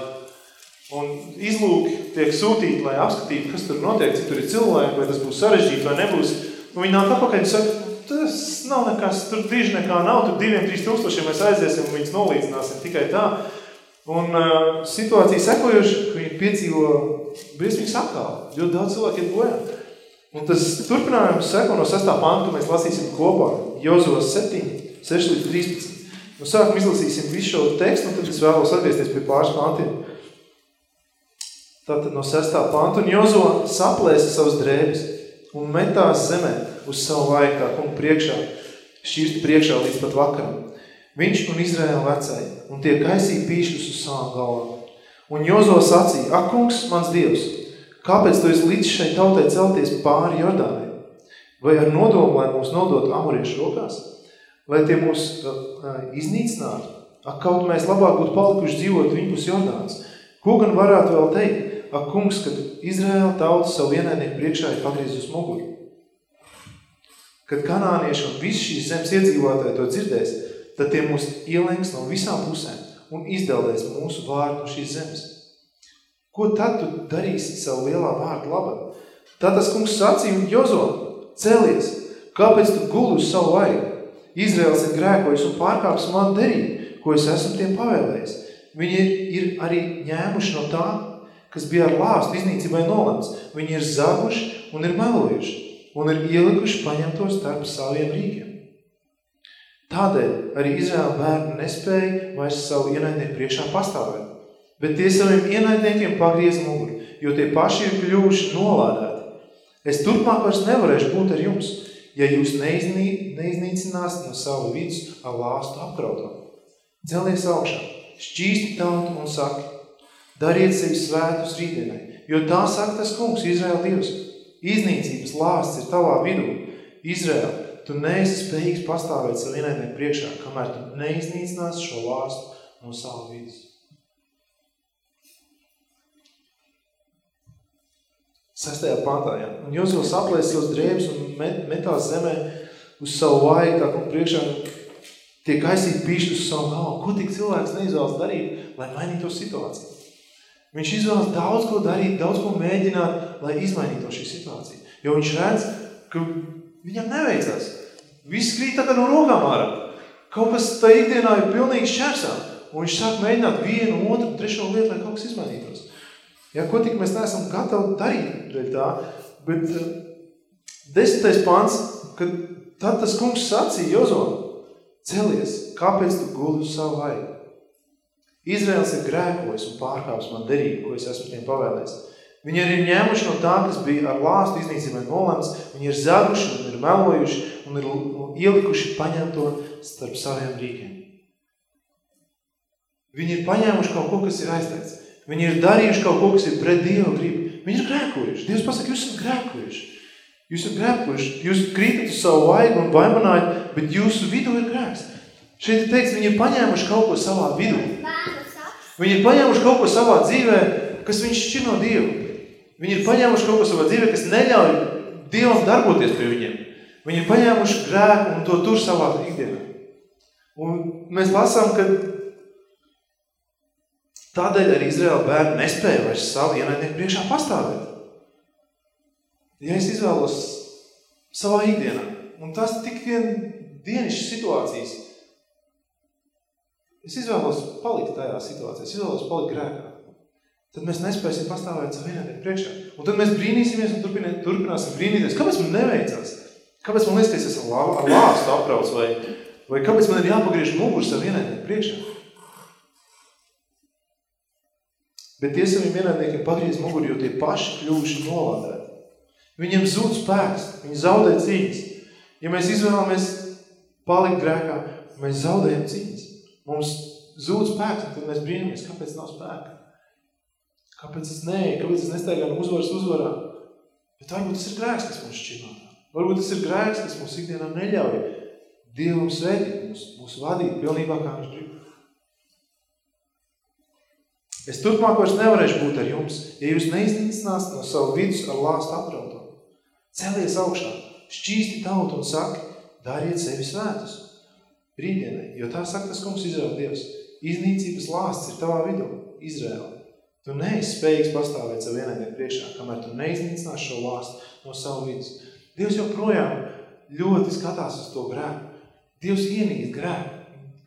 Speaker 3: Un izlūki tiek sūtīti, lai apskatītu, kas tur notiek, cik tur ir cilvēki, vai tas būs sarežģīti vai nebūs. Un viņi nāk apakaļ un saka, tas nav nekas, tur diži nekā nav, tur diviem, trīs tūkstošiem mēs aiziesim un viņus nolīdzināsim tikai tā. Un uh, situācija sekojoša, ka viņi piedzīvo briesmīgs atkal. Ļoti daudz cilvēku iet bojā. Un tas turpinājums seko no 6. pantu, mēs lasīsim kopā. Jozos 7, 6 līdz 13. Nu, sākam izlasīsim visu šo tekstu, un tad es vēlos atgriezties pie pāris pantiem. Tātad no 6. pantu, un Jozo saplēsa savas drēbes un metās zemē uz savu vajag kā kungu priekšā, šķirst priekšā līdz pat vakaram. Viņš un Izraēla vecāji, un tie kaisīja pīšļus uz savām galvām. Un Jozo sacīja, ak, kungs, mans dievs, kāpēc tu esi līdz šai tautai celties pāri Jordānai? Vai ar nodomu, lai mūs nodot amuriešu rokās? Lai tie mūs uh, iznīcinātu? Ak, kaut mēs labāk būtu palikuši dzīvot viņpus Jordāns. Ko gan varētu vēl teikt? Ak, kungs, kad Izraēla tauta savu vienēnieku priekšā ir pagriezus muguru. Kad kanānieši un visi šīs zemes iedzīvotāji to dzirdēs, tad tie mūs ielenks no visām pusēm un izdeldēs mūsu vārdu no šīs zemes. Ko tad tu darīsi savu lielā vārdu labā? Tad tas kungs sacīja un Jozo, celies, kāpēc tu guli uz savu vaigu? Izraels ir grēkojis un pārkāps man derību, ko es esmu tiem pavēlējis. Viņi ir arī ņēmuši no tā, kas bija ar lāstu iznīcībai nolemts. Viņi ir zaguši un ir melojuši un ir ielikuši paņemtos starp saviem rīkiem. Tādēļ arī Izraēla bērni nespēja vairs savu ienaidnieku priekšā pastāvēt, bet tie saviem ienaidniekiem pagriez muguru, jo tie paši ir kļuvuši nolādēti. Es turpmāk vairs nevarēšu būt ar jums. ja jūs neiznī, neiznīcinās no savu vidus ar lāstu apkrauto. Celies augšā, šķīsti tautu un saki, dariet sevi svētus rītdienai, jo tā saka tas kungs, Izraēla Dievs. Iznīcības lāsts ir tavā vidū. Izraēla, tu neesi spējīgs pastāvēt savu ienaidnieku priekšā, kamēr tu neiznīcinās šo lāstu no savu vidus. Sestajā pantā, ja. Un Jozovs aplēs savus drēbes un met, metās zemē uz savu vāju, tā kungu priekšā tiek aizsīt pišķi uz savu galvu. Ko tik cilvēks neizvēlas darīt, lai mainītu situāciju? Viņš izvēlas daudz ko darīt, daudz ko mēģināt, lai izmainītu šī situācija. Jo viņš redz, ka viņam neveicās. Viss krīt tagad no rokām ārā. Kaut kas tā ikdienā ir pilnīgi šķērsā. Un viņš sāk mēģināt vienu, otru, trešo lietu, lai kaut kas izmainītos. Ja, ko tik mēs neesam gatavi darīt dēļ tā, bet uh, desmitais pants, kad tad tas kungs sacīja Jozo, celies, kāpēc tu guli uz savu vaigu? Izraels ir grēkojis un pārkāps man derību, ko es esmu tiem pavēlējis. Viņi arī ir ņēmuši no tā, kas bija ar lāstu iznīcībai nolemts, viņi ir zaguši un ir melojuši un ir ielikuši paņemto starp saviem rīkiem. Viņi ir paņēmuši kaut ko, kas ir aizteikts. Viņi ir darījuši kaut ko, kas ir pret Dievu gribu. Viņi ir grēkojuši. Dievs pasaka, jūs esat grēkojuši. Jūs esat grēkojuši. Jūs krītat uz savu vaigu un vaimanājat, bet jūsu vidū ir grēks. Šeit ir teikts, viņi ir paņēmuši kaut ko savā vidū. Viņi ir paņēmuši kaut ko savā dzīvē, kas viņš šķir no Dievu. Viņi ir paņēmuši kaut ko savā dzīvē, kas neļauj Dievam darboties pie viņiem. Viņi ir paņēmuši grēku un to tur savā ikdienā. Un mēs lasām, ka Tādēļ arī Izraēla bērni nespēja vairs savu ienaidnieku priekšā pastāvēt. Ja es izvēlos savā ikdienā, un tas tik vien dienišas situācijas, es izvēlos palikt tajā situācijā, es izvēlos palikt grēkā, tad mēs nespēsim pastāvēt savu ienaidnieku priekšā. Un tad mēs brīnīsimies un turpināsim brīnīties. Kāpēc man neveicās? Kāpēc man liekas, ka es esmu ar lāstu aprauts vai, vai kāpēc man ir jāpagriež muguru savu ienaidnieku priekšā? Bet tie saviem ienaidniekiem pagriez muguru, jo tie paši kļuvuši nolādēti. Viņiem zūd spēks, viņi zaudē cīņas. Ja mēs izvēlamies palikt grēkā, mēs zaudējam cīņas. Mums zūd spēks, tad mēs brīnamies, kāpēc nav spēka. Kāpēc es neeju, kāpēc es nestaigāju no uzvaras uzvarā. Bet varbūt tas ir grēks, kas mums šķirnā. Varbūt tas ir grēks, kas mums ikdienā neļauj Dievam svētīt, mūs, mūs vadīt pilnībā, kā viņš grib. Es turpmāk vairs nevarēšu būt ar jums, ja jūs neiznīcinās no savu vidus ar lāstu aprauto. Celies augšā, šķīsti tautu un saki, dariet sevi svētus. Rītdienai, jo tā saka tas kungs Izraela Dievs. Iznīcības lāsts ir tavā vidū, Izraela. Tu neesi spējīgs pastāvēt savu vienādiem priekšā, kamēr tu neiznīcinās šo lāstu no savu vidus. Dievs joprojām ļoti skatās uz to grēku. Dievs ienīst grēku.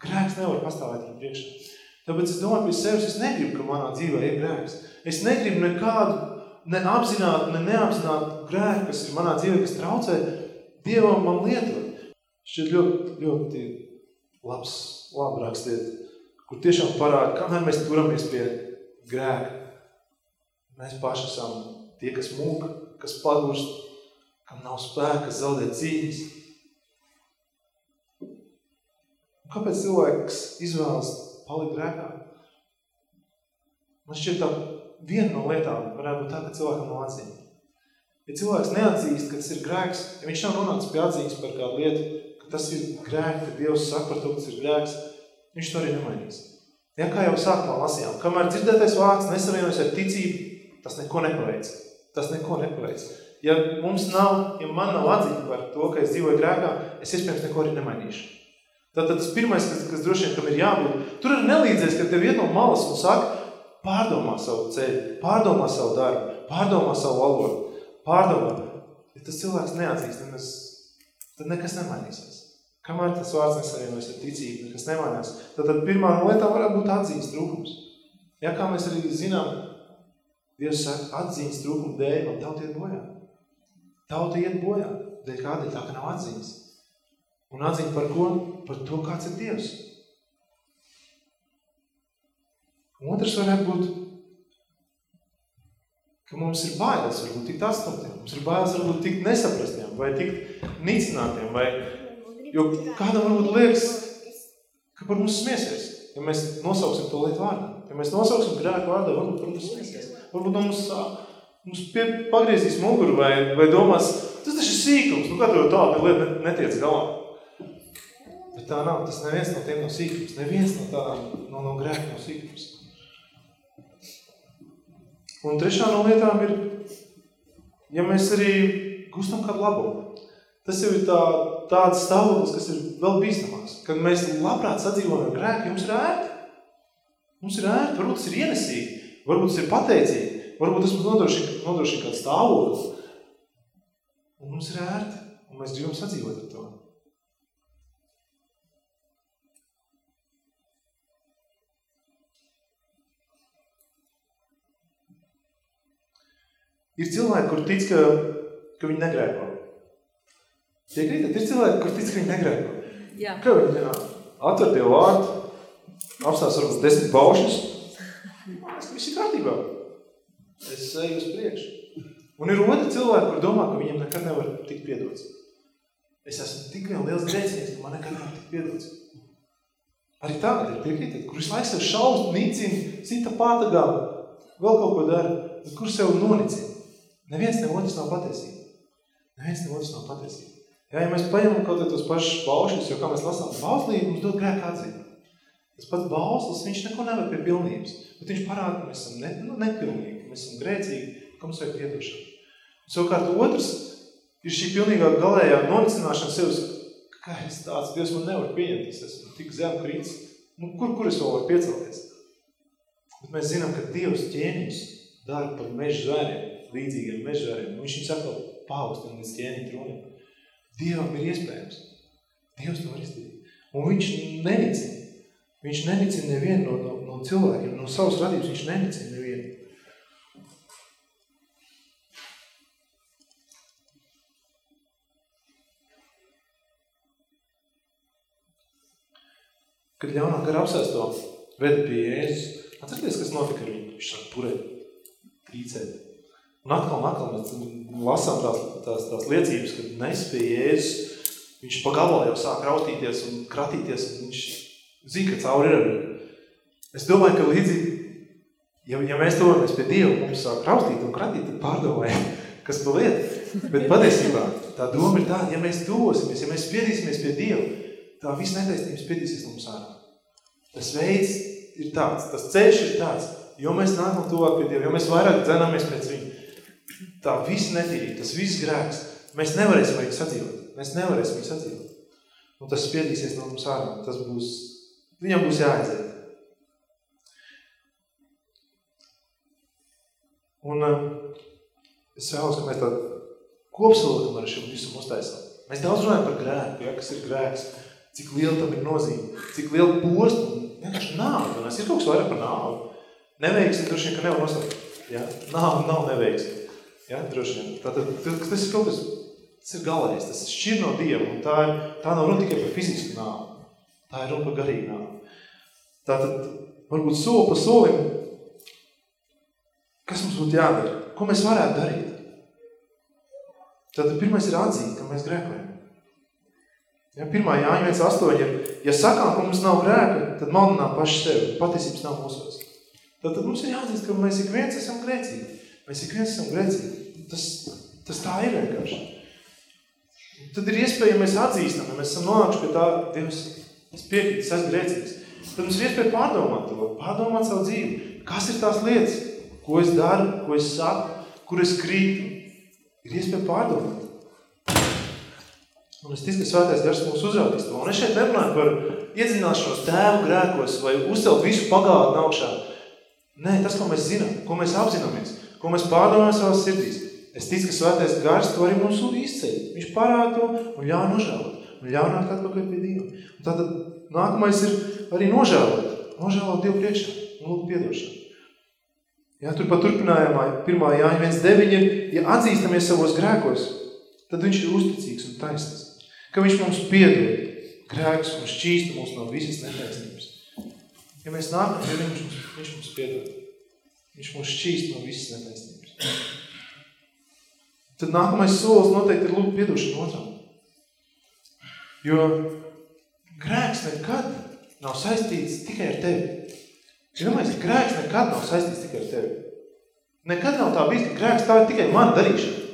Speaker 3: Grēks nevar pastāvēt viņam priekšā. Tāpēc es domāju pie sevis, es negribu, ka manā dzīvē ir grēks. Es negribu nekādu, ne apzināt, ne neapzināt grēku, kas ir manā dzīvē, kas traucē Dievam man lietot. Šķiet ļoti, ļoti labs, labi rakstiet, kur tiešām parāda, kamēr mēs turamies pie grēka. Mēs paši esam tie, kas mūka, kas padurst, kam nav spēka, kas zaudē cīņas. Kāpēc cilvēks izvēlas palikt grēkā. Man šķiet tā viena no lietām varētu būt tā, ka cilvēkam nav atziņa. Ja cilvēks neatzīst, ka tas ir grēks, ja viņš nav nonācis pie atziņas par kādu lietu, ka tas ir grēks, ka Dievs saka par to, ka tas ir grēks, viņš to arī nemainīs. Ja kā jau sākumā lasījām, kamēr dzirdētais vārds nesavienojas ar ticību, tas neko nepaveic. Tas neko nepaveic. Ja mums nav, ja man nav atziņa par to, ka es dzīvoju grēkā, es iespējams neko arī nemainīšu. Tātad tas pirmais, kas, kas droši vien, kam ir jābūt, tur ir nelīdzēs, ka tev iet no malas un saka, pārdomā savu ceļu, pārdomā savu darbu, pārdomā savu valodu, pārdomā. Ja tas cilvēks neatzīst, tad nekas nemainīsies. Kamēr tas vārds nesavienojas ar ticību, nekas nemainās, tad, tad pirmā no lietām varētu būt atzīst trūkums. Ja kā mēs arī zinām, Dievs saka, atzīst trūkumu dēļ, man tauta iet bojā. Tauta iet bojā, dēļ kādēļ tā, ka nav atzīst. Un atziņa par ko? Par to, kāds ir Dievs. Un otrs varētu būt, ka mums ir bailes varbūt tikt atstumtiem, mums ir bailes varbūt tikt nesaprastiem vai tikt nicinātiem, vai, jo kādam varbūt liekas, ka par mums smiesies, ja mēs nosauksim to lietu vārdā. Ja mēs nosauksim grēku vārdā, varbūt par mums smiesies. Varbūt mums, mums pie, pagriezīs muguru vai, vai domās, tas taču ir sīkums, nu kā tev tāda lieta netiec galā. Bet tā nav, tas neviens no tiem nav sīkums, neviens no tādām, no, no grēku nav sīkums. Un trešā no lietām ir, ja mēs arī gustam kādu labumu. Tas jau ir tā, tāds stāvoklis, kas ir vēl bīstamāks. Kad mēs labprāt sadzīvojam grēku, jums ir ērti. Mums ir ērti, varbūt tas ir ienesīgi, varbūt tas ir pateicīgi, varbūt tas mums nodrošina, nodrošina kādu stāvokli. Un mums ir ērti, un mēs gribam sadzīvot ar to. Ir cilvēki, kur tic, ka, ka viņi negrēko. Piekrītat? Ir cilvēki, kur tic, ka viņi negrēko.
Speaker 4: Jā.
Speaker 3: Kā viņi atver Dievu vārdu, apstās varbūt desmit baušas. Es viss ir kārtībā. Es eju uz priekšu. Un ir otri cilvēki, kur domā, ka viņiem nekad nevar tikt piedots. Es esmu tik vien liels grēcinieks, ka man nekad nevar tikt piedots. Arī tādi ir piekrītat, kur visu laiku sev šaubas, nicina, cita pātagām, vēl kaut ko dara, kur sev nonicina. Neviens ne otrs nav patiesība. Neviens ne otrs nav patiesība. Jā, ja mēs paņemam kaut tos pašus baušļus, jo kā mēs lasām, bauslību mums dod grēku atzīmi. Tas pats bauslis, viņš neko nevar pie pilnības, bet viņš parāda, ka mēs esam ne, nu, nepilnīgi, mēs esam grēcīgi, ka mums vajag piedošanu. Savukārt otrs ir šī pilnīgā galējā nonicināšana sevis, kā es tāds, Dievs man nevar pieņemt, es esmu tik zem krīts, nu, kur, kur es vēl varu piecelties? Bet mēs zinām, ka Dievs ķēniņus dara par mežu zvēriem, līdzīgiem mežu zvēriem, un viņš viņus atkal paaugstina līdz ķēniņu tronim. Dievam ir iespējams. Dievs to var izdarīt. Un viņš nenicina. Viņš nenicina nevienu no, no, no cilvēkiem, no savas radības viņš nenicina nevienu. Kad ļaunā gara apsēsto veda pie Jēzus, atcerieties, kas notika ar viņu? Viņš sāk purēt, trīcēt. Un atkal un atkal mēs lasām tās, tās, tās liecības, kad nes pie Jēzus, viņš pa gabalā jau sāk raustīties un kratīties, un viņš zina, ka cauri ir. Es domāju, ka līdzīgi, ja, ja mēs tuvamies pie Dieva, mums sāk raustīt un kratīt, tad pārdomājam, kas pa lieta. Bet patiesībā tā doma ir tāda, ja mēs tuvosimies, ja mēs spiedīsimies pie Dieva, tā viss netaisnības spiedīsies mums ārā. Tas veids ir tāds, tas ceļš ir tāds, jo mēs nākam tuvāk pie Dieva, jo mēs vairāk dzenāmies pēc viņu. Tā viss netīrība, tas viss grēks, mēs nevarēsim viņu sadzīvot. Mēs nevarēsim viņu sadzīvot. Un tas spiedīsies no mums ārā. Tas būs, viņam būs jāaiziet. Un uh, es vēlos, ka mēs tādu kopsavilkumu ar šim visam uztaisām. Mēs daudz runājam par grēku, ja, kas ir grēks, cik liela tam ir nozīme, cik liela posta vienkārši nāve. Ir kaut kas vairāk par nāvu. Neveiksmi droši vien, ka nevar nostāt. Ja? Nāve nav neveiksmi. Ja, droši vien. Tātad, tas ir kaut kas, tas ir galējais, tas ir šķir no Dieva, un tā, ir, tā nav runa tikai par fizisku nāvu. Tā ir runa par garīgu nāvu. Tātad, varbūt soli pa solim, kas mums būtu jādara? Ko mēs varētu darīt? Tātad pirmais ir atzīt, ka mēs grēkojam. Ja, pirmā Jāņa 1.8 ir, ja sakām, ka mums nav grēka, tad maldinām paši sevi, patiesības nav mūsos. Tātad mums ir jāatzīst, ka mēs ik viens esam grēcīgi. Mēs ik viens esam grēcīgi. Tas, tas tā ir vienkārši. Tad ir iespēja, ja mēs atzīstam, ja mēs esam nonākuši pie tā, Dievs, es piekrītu, es esmu grēcīgs. Tad mums ir iespēja pārdomāt to, pārdomāt savu dzīvi. Kas ir tās lietas, ko es daru, ko es saku, kur es krītu. Ir iespēja pārdomāt. Un es ticu, ka svētais gars mūs uzraudīs to. Un es šeit nerunāju par iedzināšanos tēvu grēkos vai uzcelt visu pagātni augšā. Nē, tas, ko mēs zinām, ko mēs apzināmies, ko mēs pārdomājam savās sirdīs. Es ticu, ka svētais gars to arī mums izceļ. Viņš parāda to un ļauj nožēlot. Un ļauj nākt atpakaļ pie Dieva. Un tātad nākamais ir arī nožēlot. Nožēlot Dievu priekšā un lūgt piedošanu. Jā, tur pat turpinājumā 1. Jāņa 1.9 ir, ja atzīstamies savos grēkos, tad viņš ir uzticīgs un taisnīgs. Ka viņš mums piedod grēkus un šķīsta mūs no visas netaisnības. Ja mēs nākam pie viņš, viņš mums piedod. Viņš mums šķīst no visas netaisnības. Tad nākamais solis noteikti ir lūgt piedošanu otram. Jo grēks nekad nav saistīts tikai ar tevi. Ka grēks nekad nav saistīts tikai ar tevi. Nekad nav tā bijis, ka grēks tā ir tikai mana darīšana.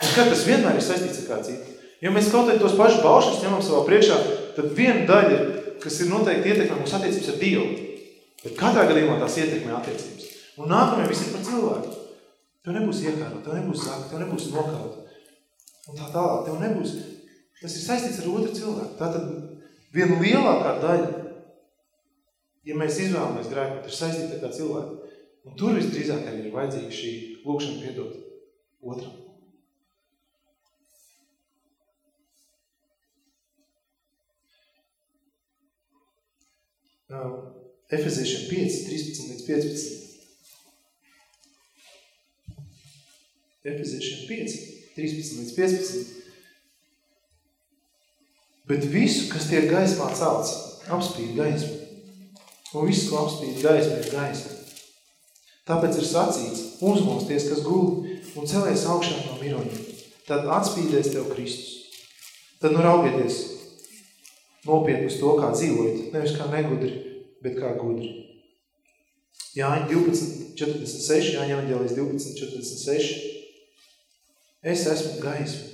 Speaker 3: Nekad tas vienmēr ir saistīts ar kā citu. Ja mēs kaut tos pašus baušus ņemam savā priekšā, tad viena daļa, kas ir noteikti ietekmē mūsu attiecības ar Dievu. Bet katrā gadījumā tās ietekmē attiecības. Un nākamie visi ir par cilvēku. Tev nebūs iekārot, tev nebūs saka, tev nebūs nokaut. Un tā tālāk, tev nebūs. Tas ir saistīts ar otru cilvēku. Tātad viena lielākā daļa, ja mēs izvēlamies grēku, ir saistīta ar cilvēku. Un tur visdrīzāk arī ir vajadzīga šī lūkšana piedot otram. Efeziešiem 5, 13 līdz 15. Efeziešiem 5, 13 līdz 15. Bet visu, kas tiek gaismā celts, apspīd gaismu. Un viss, ko apspīd gaismu, ir gaisma. Tāpēc ir sacīts, uzmosties, kas guli, un celies augšā no miroņiem. Tad atspīdēs tev Kristus. Tad nu raugieties nopietni uz to, kā dzīvojat, nevis kā negudri, bet kā gudri. Jāņa 12, 46, Jāņa evaņģēlijas 12, 46. Es esmu gaisma.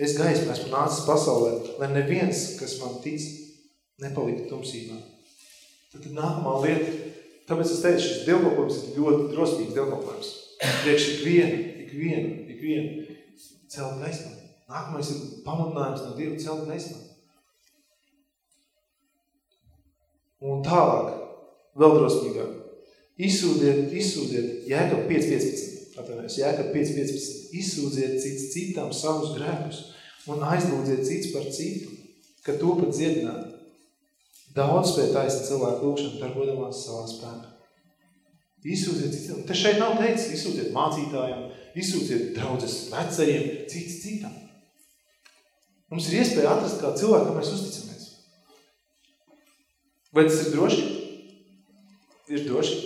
Speaker 3: Es gaisma esmu nācis pasaulē, lai neviens, kas man tic, nepalika tumsībā. Tad, tad nākamā lieta, tāpēc es teicu, šis dievkalpojums ir ļoti drosmīgs dievkalpojums. Priekš ik vienu, ik vienu, ik vienu celt gaismā. Nākamais ir pamudinājums no Dieva celt gaismā. Un tālāk, vēl drosmīgāk, izsūdiet, izsūdiet Jēkab 5.15. Atvainojas, Jēkab 5.15. Izsūdziet cits citam savus grēkus un aizlūdziet cits par citu, ka to pat dziedināt. Daudz spēj taisni cilvēku lūkšanu darbodomās savā spēkā. Izsūdziet citam. Te šeit nav teicis, izsūdziet mācītājiem, izsūdziet draudzes vecajiem, cits citam. Mums ir iespēja atrast kā cilvēku, kam mēs uzticamies. Vai tas ir droši? Ir droši.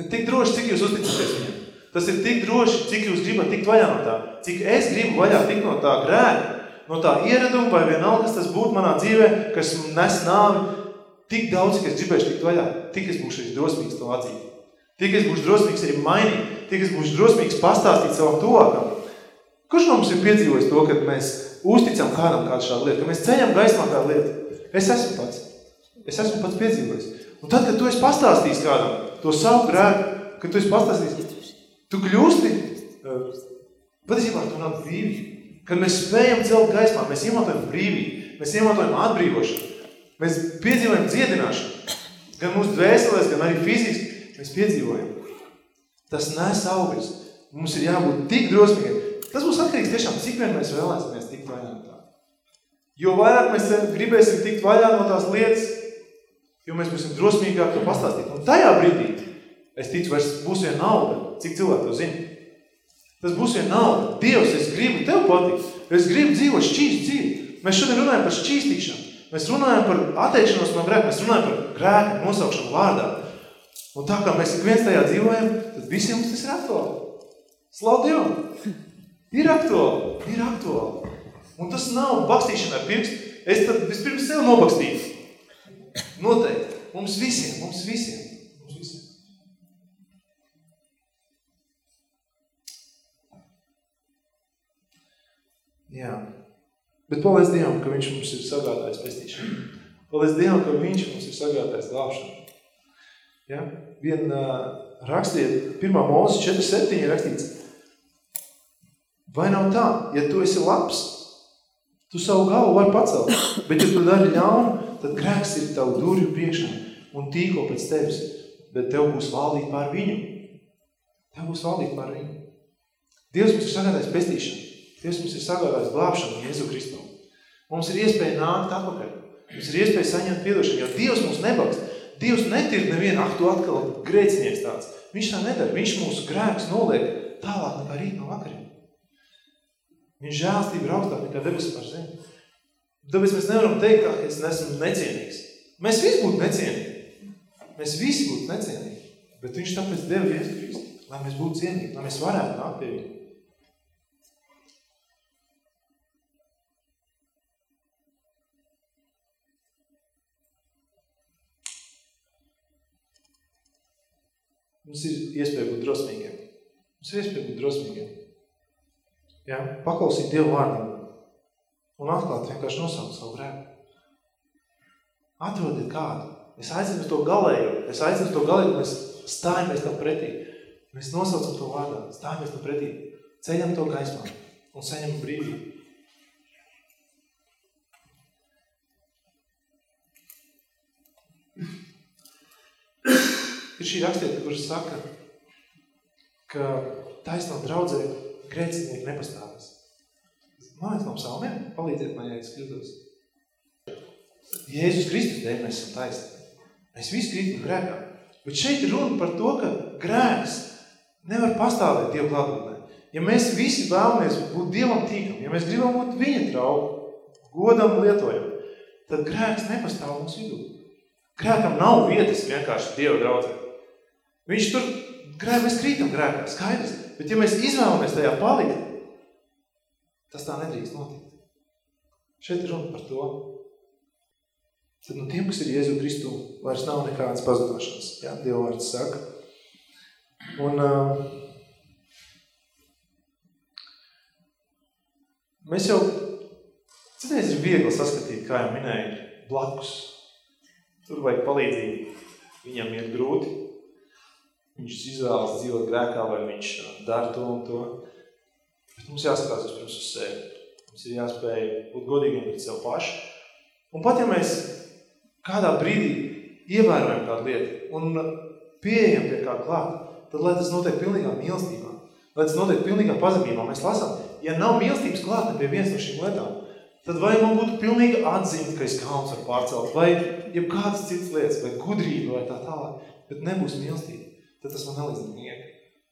Speaker 3: Tik droši, cik jūs uzticaties viņam. Tas ir tik droši, cik jūs gribat tikt vaļā no tā. Cik es gribu vaļā tikt no tā grēka, no tā ieraduma, vai vienalga, kas tas būtu manā dzīvē, kas nes nāvi, tik daudz, cik es gribēšu tikt vaļā, tik es būšu drosmīgs to atzīt. Tik es būšu drosmīgs arī mainīt, tik es būšu drosmīgs pastāstīt savam tuvākam. Kurš no mums ir piedzīvojis to, kad mēs uzticam kādam kādu šādu lietu, ka mēs ceļam gaismā kādu lietu? Es esmu pats. Es esmu pats piedzīvojis. Un tad, kad tu esi pastāstījis kādam to savu grēku, kad tu esi pastāstījis, tu kļūsti, patiesībā tu nāk brīvība. Kad mēs spējam celt gaismā, mēs iemantojam brīvību, mēs iemantojam atbrīvošanu, mēs piedzīvojam dziedināšanu. Gan mūsu dvēselēs, gan arī fiziski mēs piedzīvojam. Tas nes augļus. Mums ir jābūt tik drosmīgiem. Tas būs atkarīgs tiešām, cik vien mēs vēlēsimies tikt vaļā no tā. Jo vairāk mēs gribēsim tikt vaļā no tās lietas, jo mēs būsim drosmīgāki to pastāstīt. Un tajā brīdī, es ticu, vairs būs viena nauda, cik cilvēki to zina. Tas būs viena nauda. Dievs, es gribu tev patikt. Es gribu dzīvot šķīstu dzīvi. Mēs šodien runājam par šķīstīšanu. Mēs runājam par atteikšanos no grēka. Mēs runājam par grēku nosaukšanu vārdā. Un tā kā mēs ik viens tajā dzīvojam, tad visiem mums tas ir aktuāli. Slavu Dievam! Ir aktuāli, ir aktuāli. Un tas nav bakstīšana ar pirkstu. Es tad vispirms sev nobakstīju. Noteikti. Mums visiem. Mums visiem. Jā. Bet paldies Dievam, ka viņš mums ir sagādājis pestīšanu. Paldies Dievam, ka viņš mums ir sagādājis glābšanu. Ja? Vien uh, rakstīja, pirmā mūzes 4.7 rakstīts, vai nav tā, ja tu esi labs, tu savu galvu vari pacelt, bet ja tu dari ļaunu, tad grēks ir tavu durvju priekšā un tīko pēc tevis, bet tev būs valdīt pār viņu. Tev būs valdīt pār viņu. Dievs mums ir sagādājis pestīšanu. Dievs mums ir sagādājis glābšanu Jēzu Kristu. Mums ir iespēja nākt atpakaļ. Mums ir iespēja saņemt piedošanu, jo Dievs mums nebakst. Dievs netir nevienu aktu atkal grēcinieks tāds. Viņš tā nedara. Viņš mūsu grēkus noliek tālāk nekā rīt no vakariem. Viņš žēlstība ir augstāk nekā debesis par zemi. Tāpēc mēs nevaram teikt, ka es nesmu necienīgs. Mēs visi būtu necienīgi. Mēs visi būtu necienīgi. Bet viņš tāpēc deva Jēzus Kristu. lai mēs būtu cienīgi, lai mēs varētu nākt pie viņa. Mums ir iespēja būt drosmīgiem. Mums ir iespēja būt drosmīgiem. Ja? Paklausīt Dievu vārdiem un atklāt vienkārši nosaukt savu grēku. Atrodiet kādu. Es aicinu to galēju. Es aicinu to galēju, mēs stājamies tam pretī. Mēs nosaucam to vārdā. Stājamies tam pretī. Ceļam to gaismā un saņemam brīvību. Ir šī rakstieta, kuras saka, ka taisnā draudzē grēcinieki nepastāvēs. Liekas, no psalmiem, palīdziet man, ja es kļūdos. Jēzus Kristus dēļ mēs esam taisni. Mēs visi krītam grēkā. Bet šeit ir runa par to, ka grēks nevar pastāvēt Dievu klātbūtnē. Ja mēs visi vēlamies būt Dievam tīkam, ja mēs gribam būt viņa draugu, godam lietojam, tad grēks nepastāv mums vidū. Grēkam nav vietas vienkārši Dieva draudzē. Viņš tur, grēk, mēs krītam grēkā, skaidrs. Bet ja mēs izvēlamies tajā palikt, tas tā nedrīkst notikt. Šeit ir runa par to. Tad no tiem, kas ir Jēzu Kristu, vairs nav nekādas pazudošanas. Jā, Dieva vārds saka. Un uh, mēs jau, citreiz ir viegli saskatīt, kā jau minēju, blakus. Tur vajag palīdzību. Viņam iet grūti, viņš izvēlas dzīvot grēkā, vai viņš dara to un to. Bet mums jāskatās vispirms uz sevi. Mums ir jāspēj būt godīgiem pret sev paši. Un pat ja mēs kādā brīdī ievērojam kādu lietu un pieejam pie kā klāt, tad lai tas notiek pilnīgā mīlestībā, lai tas notiek pilnīgā pazemībā. Mēs lasām, ja nav mīlestības klāt pie viens no šīm lietām, tad vai man būtu pilnīga atzīme, ka es kauns varu pārcelt, vai jebkādas citas lietas, vai gudrība, vai tā tālāk, bet nebūs mīlestība tad tas man nelīdz mieru.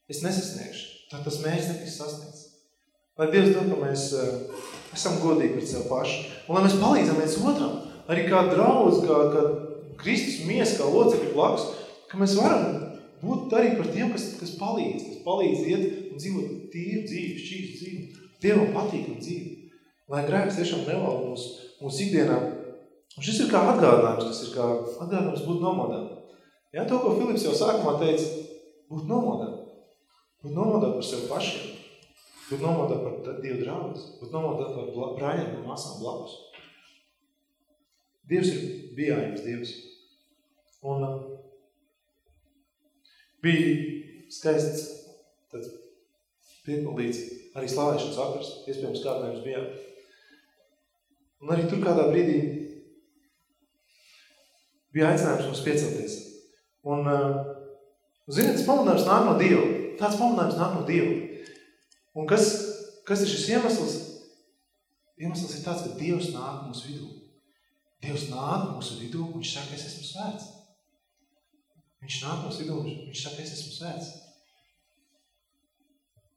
Speaker 3: Es nesasniegšu, tad tas mērķis netiks sasniegts. Lai Dievs dod, ka mēs uh, esam godīgi pret sev paši. Un lai mēs palīdzam viens otram, arī kā draudz, kā, kā Kristus mies, kā locekļi blakus, ka mēs varam būt arī par tiem, kas, kas palīdz, kas palīdz iet un dzīvot tīru dzīvi, šķīstu dzīvi, Dievam patīkam dzīvi. Lai grēks tiešām nevalda mūsu, mūsu ikdienā. Un šis ir kā atgādinājums, tas ir kā atgādinājums būt nomodām. Ja, to, ko Filips jau sākumā teica, būt nomodā. Būt nomodā par sevi pašiem. Būt nomodā par Dievu draugus. Būt nomodā par brāļiem un māsām blakus. Dievs ir bijājums Dievs. Un uh, bija skaists tāds piepildīts arī slāvēšanas vakars. Iespējams, kādā mēs bijām. Un arī tur kādā brīdī bija aicinājums mums piecelties Un, uh, ziniet, tas pamudinājums nāk no Dieva. Tāds pamudinājums nāk no Dieva. Un kas, kas ir šis iemesls? Iemesls ir tāds, ka Dievs nāk mūsu vidū. Dievs nāk mūsu vidū viņš saka, es esmu svēts. Viņš nāk mūsu vidū viņš saka, es esmu svēts.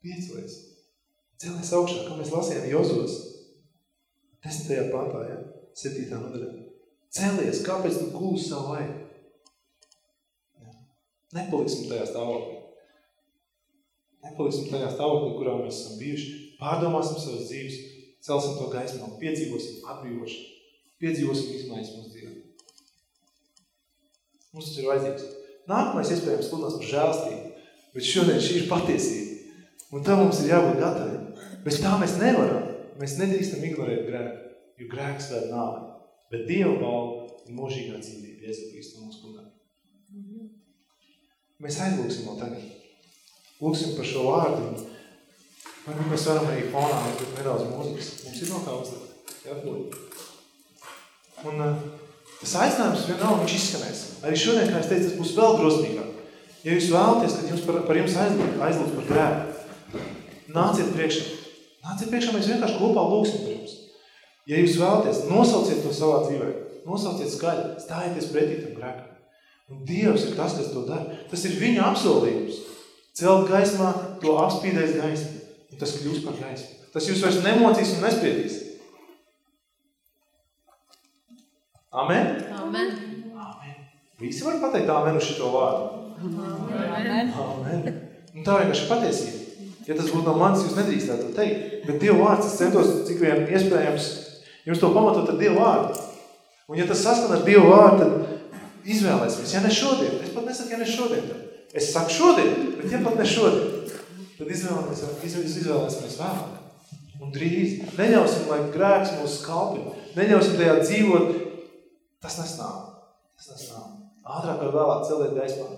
Speaker 3: Piecelies. Celies augšā, kā mēs lasījām Jozos. Desmitajā pantā, ja? Septītā nodaļā. Celies, kāpēc tu gūsi savu laiku? Nepaliksim tajā stāvoklī. Nepaliksim tajā stāvoklī, kurā mēs esam bijuši. Pārdomāsim savas dzīves, celsim to gaismā, piedzīvosim atbrīvošanu, piedzīvosim izmaiņas mūsu dzīvē. Mums tas ir vajadzīgs. Nākamais iespējams sludinās par žēlstību, bet šodien šī ir patiesība. Un tam mums ir jābūt gataviem. Bez tā mēs nevaram. Mēs nedrīkstam ignorēt grēku, jo grēks vēl nāvi. Bet Dieva balva ir mūžīgā dzīvība, Jēzu Kristu mūsu kungā. Mēs aizlūksim vēl tagad. Lūksim par šo vārdu. Varbūt mēs varam arī fonā uzlikt nedaudz mūzikas. Mums ir no kā uzlikt. Jā, Un uh, tas aicinājums vienalga viņš izskanēs. Arī šodien, kā es teicu, tas būs vēl grozmīgāk. Ja jūs vēlaties, kad jums par, par jums aizlūk, aizlūk par grēku, nāciet priekšā. Nāciet priekšā, mēs vienkārši kopā lūksim par jums. Ja jūs vēlaties, nosauciet to savā dzīvē. Nosauciet skaļi, stājieties pretī tam grēkam. Un Dievs ir tas, kas to dara. Tas ir viņa apsolījums. Celt gaismā, to apspīdēs gaismu. Un tas kļūs par gaismu. Tas jūs vairs nemocīs un nespiedīs. Amen?
Speaker 4: Amen.
Speaker 3: Amen. Visi var pateikt amen uz šito vārdu.
Speaker 4: Amen.
Speaker 3: Amen. Un tā vienkārši patiesība. Ja tas būtu no manis, jūs nedrīkstētu to teikt. Bet Dieva vārds, es centos, cik vien iespējams, jums to pamatot ar Dieva vārdu. Un ja tas saskan ar Dieva vārdu, tad izvēlēsimies. Ja ne šodien, es pat nesaku, ja ne šodien. Tad. Es saku šodien, bet ja pat ne šodien, tad izvēlēsimies, izvēlēsimies vēlāk. Un drīz neļausim, lai grēks mūs skalpi. Neļausim tajā dzīvot. Tas nesnāk. Tas nesnāk. Ātrāk vai vēlāk celiet gaismā.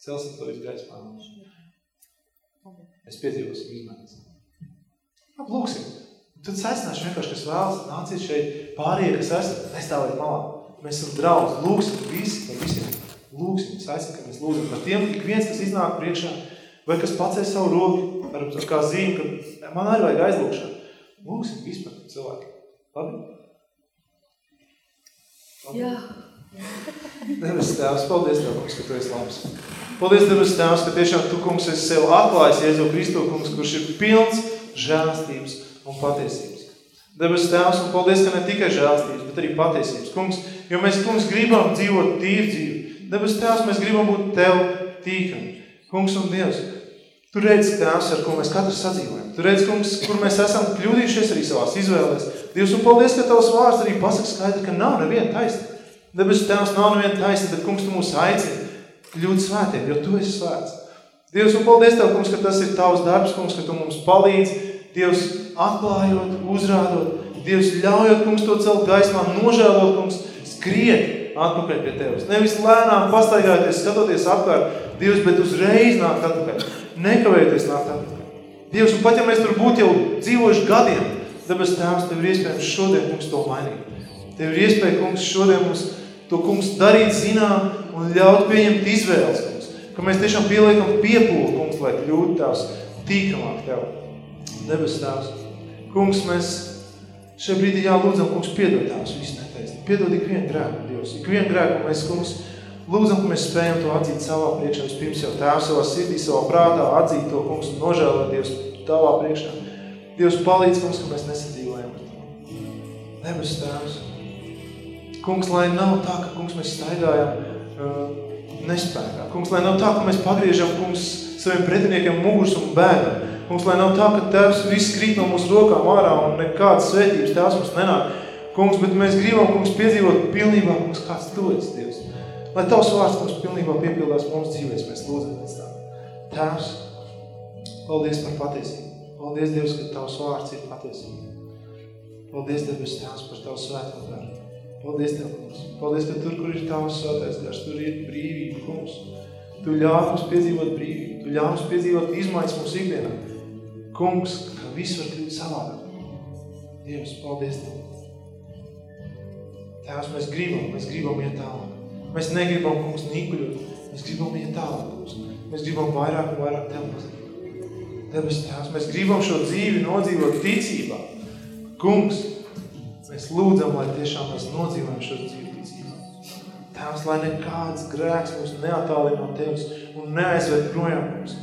Speaker 3: Celsim to visu gaismā. Mēs piedzīvosim izmaiņas. Lūksim. Tad saicināšu vienkārši, kas vēlas, nāciet šeit pārējie, kas esat, nestāvēt malā. Mēs esam draudz, lūksim visi, par visiem. Lūksim, saicinu, ka mēs lūdzam par tiem, ik viens, kas iznāk priekšā, vai kas pacēs savu roku, ar kā zīmi, ka man arī vajag aizlūkšanu. Lūksim vispār cilvēki. Labi?
Speaker 4: Labi? Jā.
Speaker 3: Debes Tēvs, paldies Tev, kungs, ka Tu esi labs. Paldies, Debes Tēvs, ka tiešām Tu, kungs, esi sev atklājis Jēzu Kristu, kungs, kurš ir pilns žēlastības un patiesības. Debes Tēvs, un paldies, ka ne tikai žēlastības, bet arī patiesības. Kungs, jo mēs, kungs, gribam dzīvot tīru dzīvi. Debes Tēvs, mēs gribam būt Tev tīkam. Kungs un Dievs, Tu redzi, Tēvs, ar ko mēs katrs sadzīvojam. Tu redzi, kungs, kur mēs esam kļūdījušies arī savās izvēlēs. Dievs, un paldies, ka Tavs vārds arī pasaka skaidri, ka nav neviena taisna. Debes Tēvs nav neviena taisna, bet, kungs, Tu mūs aicini kļūt svētiem, jo Tu esi svēts. Dievs, un paldies Tev, kungs, ka tas ir Tavs darbs, kungs, ka Tu mums palīdzi, Dievs, atklājot, uzrādot, Dievs, ļaujot, kungs, to celt gaismā, nožēlot, kungs, skriet atpakaļ pie Tevis. Nevis lēnām pastaigāties, skatoties apkārt, Dievs, bet uzreiz nāk atpakaļ. Nekavēties nāk atpakaļ. Dievs, un pat ja mēs tur būtu jau dzīvojuši gadiem, debes Tēvs, Tev ir iespējams šodien mums to mainīt. Tev ir iespēja, kungs, šodien mums to, kungs, darīt zinām un ļaut pieņemt izvēles, kungs. Ka mēs tiešām pieliekam piepūli, kungs, lai kļūtu Tēvs tīkamāk Tev. Debes Tēvs. Kungs, mēs šajā brīdī jālūdzam, kungs, piedod Tēvs visu. Piedod ik vienu grēku, Dievs. Ik vienu grēku mēs, kungs, lūdzam, ka mēs spējam to atzīt savā priekšā. Vispirms jau Tēvs savā sirdī, savā prātā atzīt to, kungs, un nožēlot Dievs tavā priekšā. Dievs palīdz, kungs, ka mēs nesadzīvojam ar to. Debes Tēvs. Kungs, lai nav tā, ka, kungs, mēs staigājam uh, nespēkā. Kungs, lai nav tā, ka mēs pagriežam, kungs, saviem pretiniekiem mugus un bēgam. Kungs, lai nav tā, ka Tēvs viss krīt no mūsu rokām ārā un nekādas svētības Tēvs mums nenāk. Kungs, bet mēs gribam, kungs, piedzīvot pilnībā, kungs, kāds Tu esi, Dievs. Lai Tavs vārds, kungs, pilnībā piepildās mums dzīvēs, mēs lūdzam pēc tā. Tēvs, paldies par patiesību. Paldies, Dievs, ka Tavs vārds ir patiesība. Paldies, Debes Tēvs, par Tavu svēto garu. Paldies Tev, kungs. Paldies, ka tur, kur ir Tavs svētais gars, tur ir brīvība, kungs. Tu ļauj mums piedzīvot brīvību. Tu ļauj mums piedzīvot izmaiņas mūsu ikdienā. Kungs, ka viss var kļūt savādāk. Dievs, paldies Tev. Tēvs, mēs gribam, mēs gribam iet tālāk. Mēs negribam, kungs, nīkuļot. Mēs gribam iet tālāk, kungs. Mēs gribam vairāk un vairāk Tev pazīt. Debes Tēvs, mēs gribam šo dzīvi nodzīvot ticībā. Kungs, mēs lūdzam, lai tiešām mēs nodzīvojam šo dzīvi ticībā. Tēvs, lai nekāds grēks mūs neatālina no Tevis un neaizved projām mums.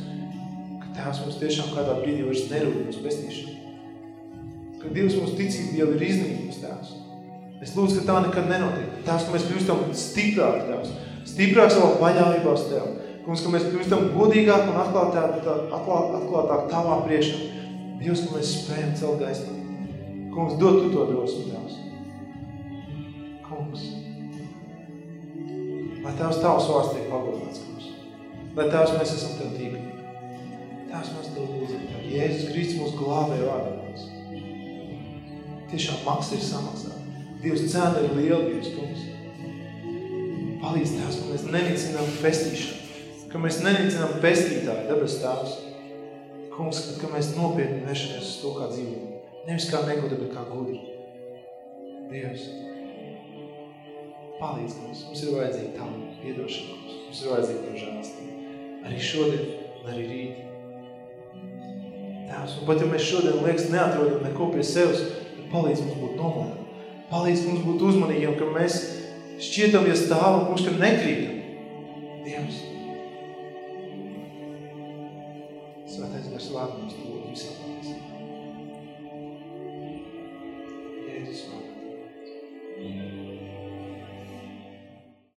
Speaker 3: Ka Tēvs mums tiešām kādā brīdī vairs nerūp mums pestīšana. Ka Dievs mums ticība jau ir iznīgums, Tēvs. Es lūdzu, ka tā nekad nenotiek. Tēvs, ka mēs kļūstam stiprāk, Tēvs. Stiprāk savā paļāvībā uz Tev. Kungs, ka mēs kļūstam godīgāk un atklātāk, atklāt, atklātāk Tavā priekšā. Dievs, ka mēs spējam celt gaismu. Kungs, dod Tu to drosmi, Tēvs. Kungs. Lai Tēvs Tavs vārds tiek pagodināts, Kungs. Lai Tēvs mēs esam Tev tīklīgi. Tēvs mēs Tev lūdzam. Tev. Jēzus Kristus mūsu glābēja vārdā, Kungs. Tiešām maksa ir samaksāta. Dievs cēna ir liela, Dievs, kungs. Palīdz Tēvs, ka mēs nenicinām pestīšanu, ka mēs nenicinām pestītāju, debes Tēvs. Kungs, ka mēs nopietni vēršamies uz to, kā dzīvojam. Nevis kā negudri, bet kā gudri. Dievs, palīdz mums. Mums ir vajadzīga tā piedošana mums. Ir vajadzīga tā žēlastība. Arī šodien arī rīt. Tēvs, un pat ja mēs šodien liekas neatrodam neko pie sevis, tad palīdz mums būt nomērā. Palīdz mums būt uzmanīgiem, ka mēs šķietam, ja stāvam, kungs, ka nekrītam. Dievs. Svētais gars vārdu mums.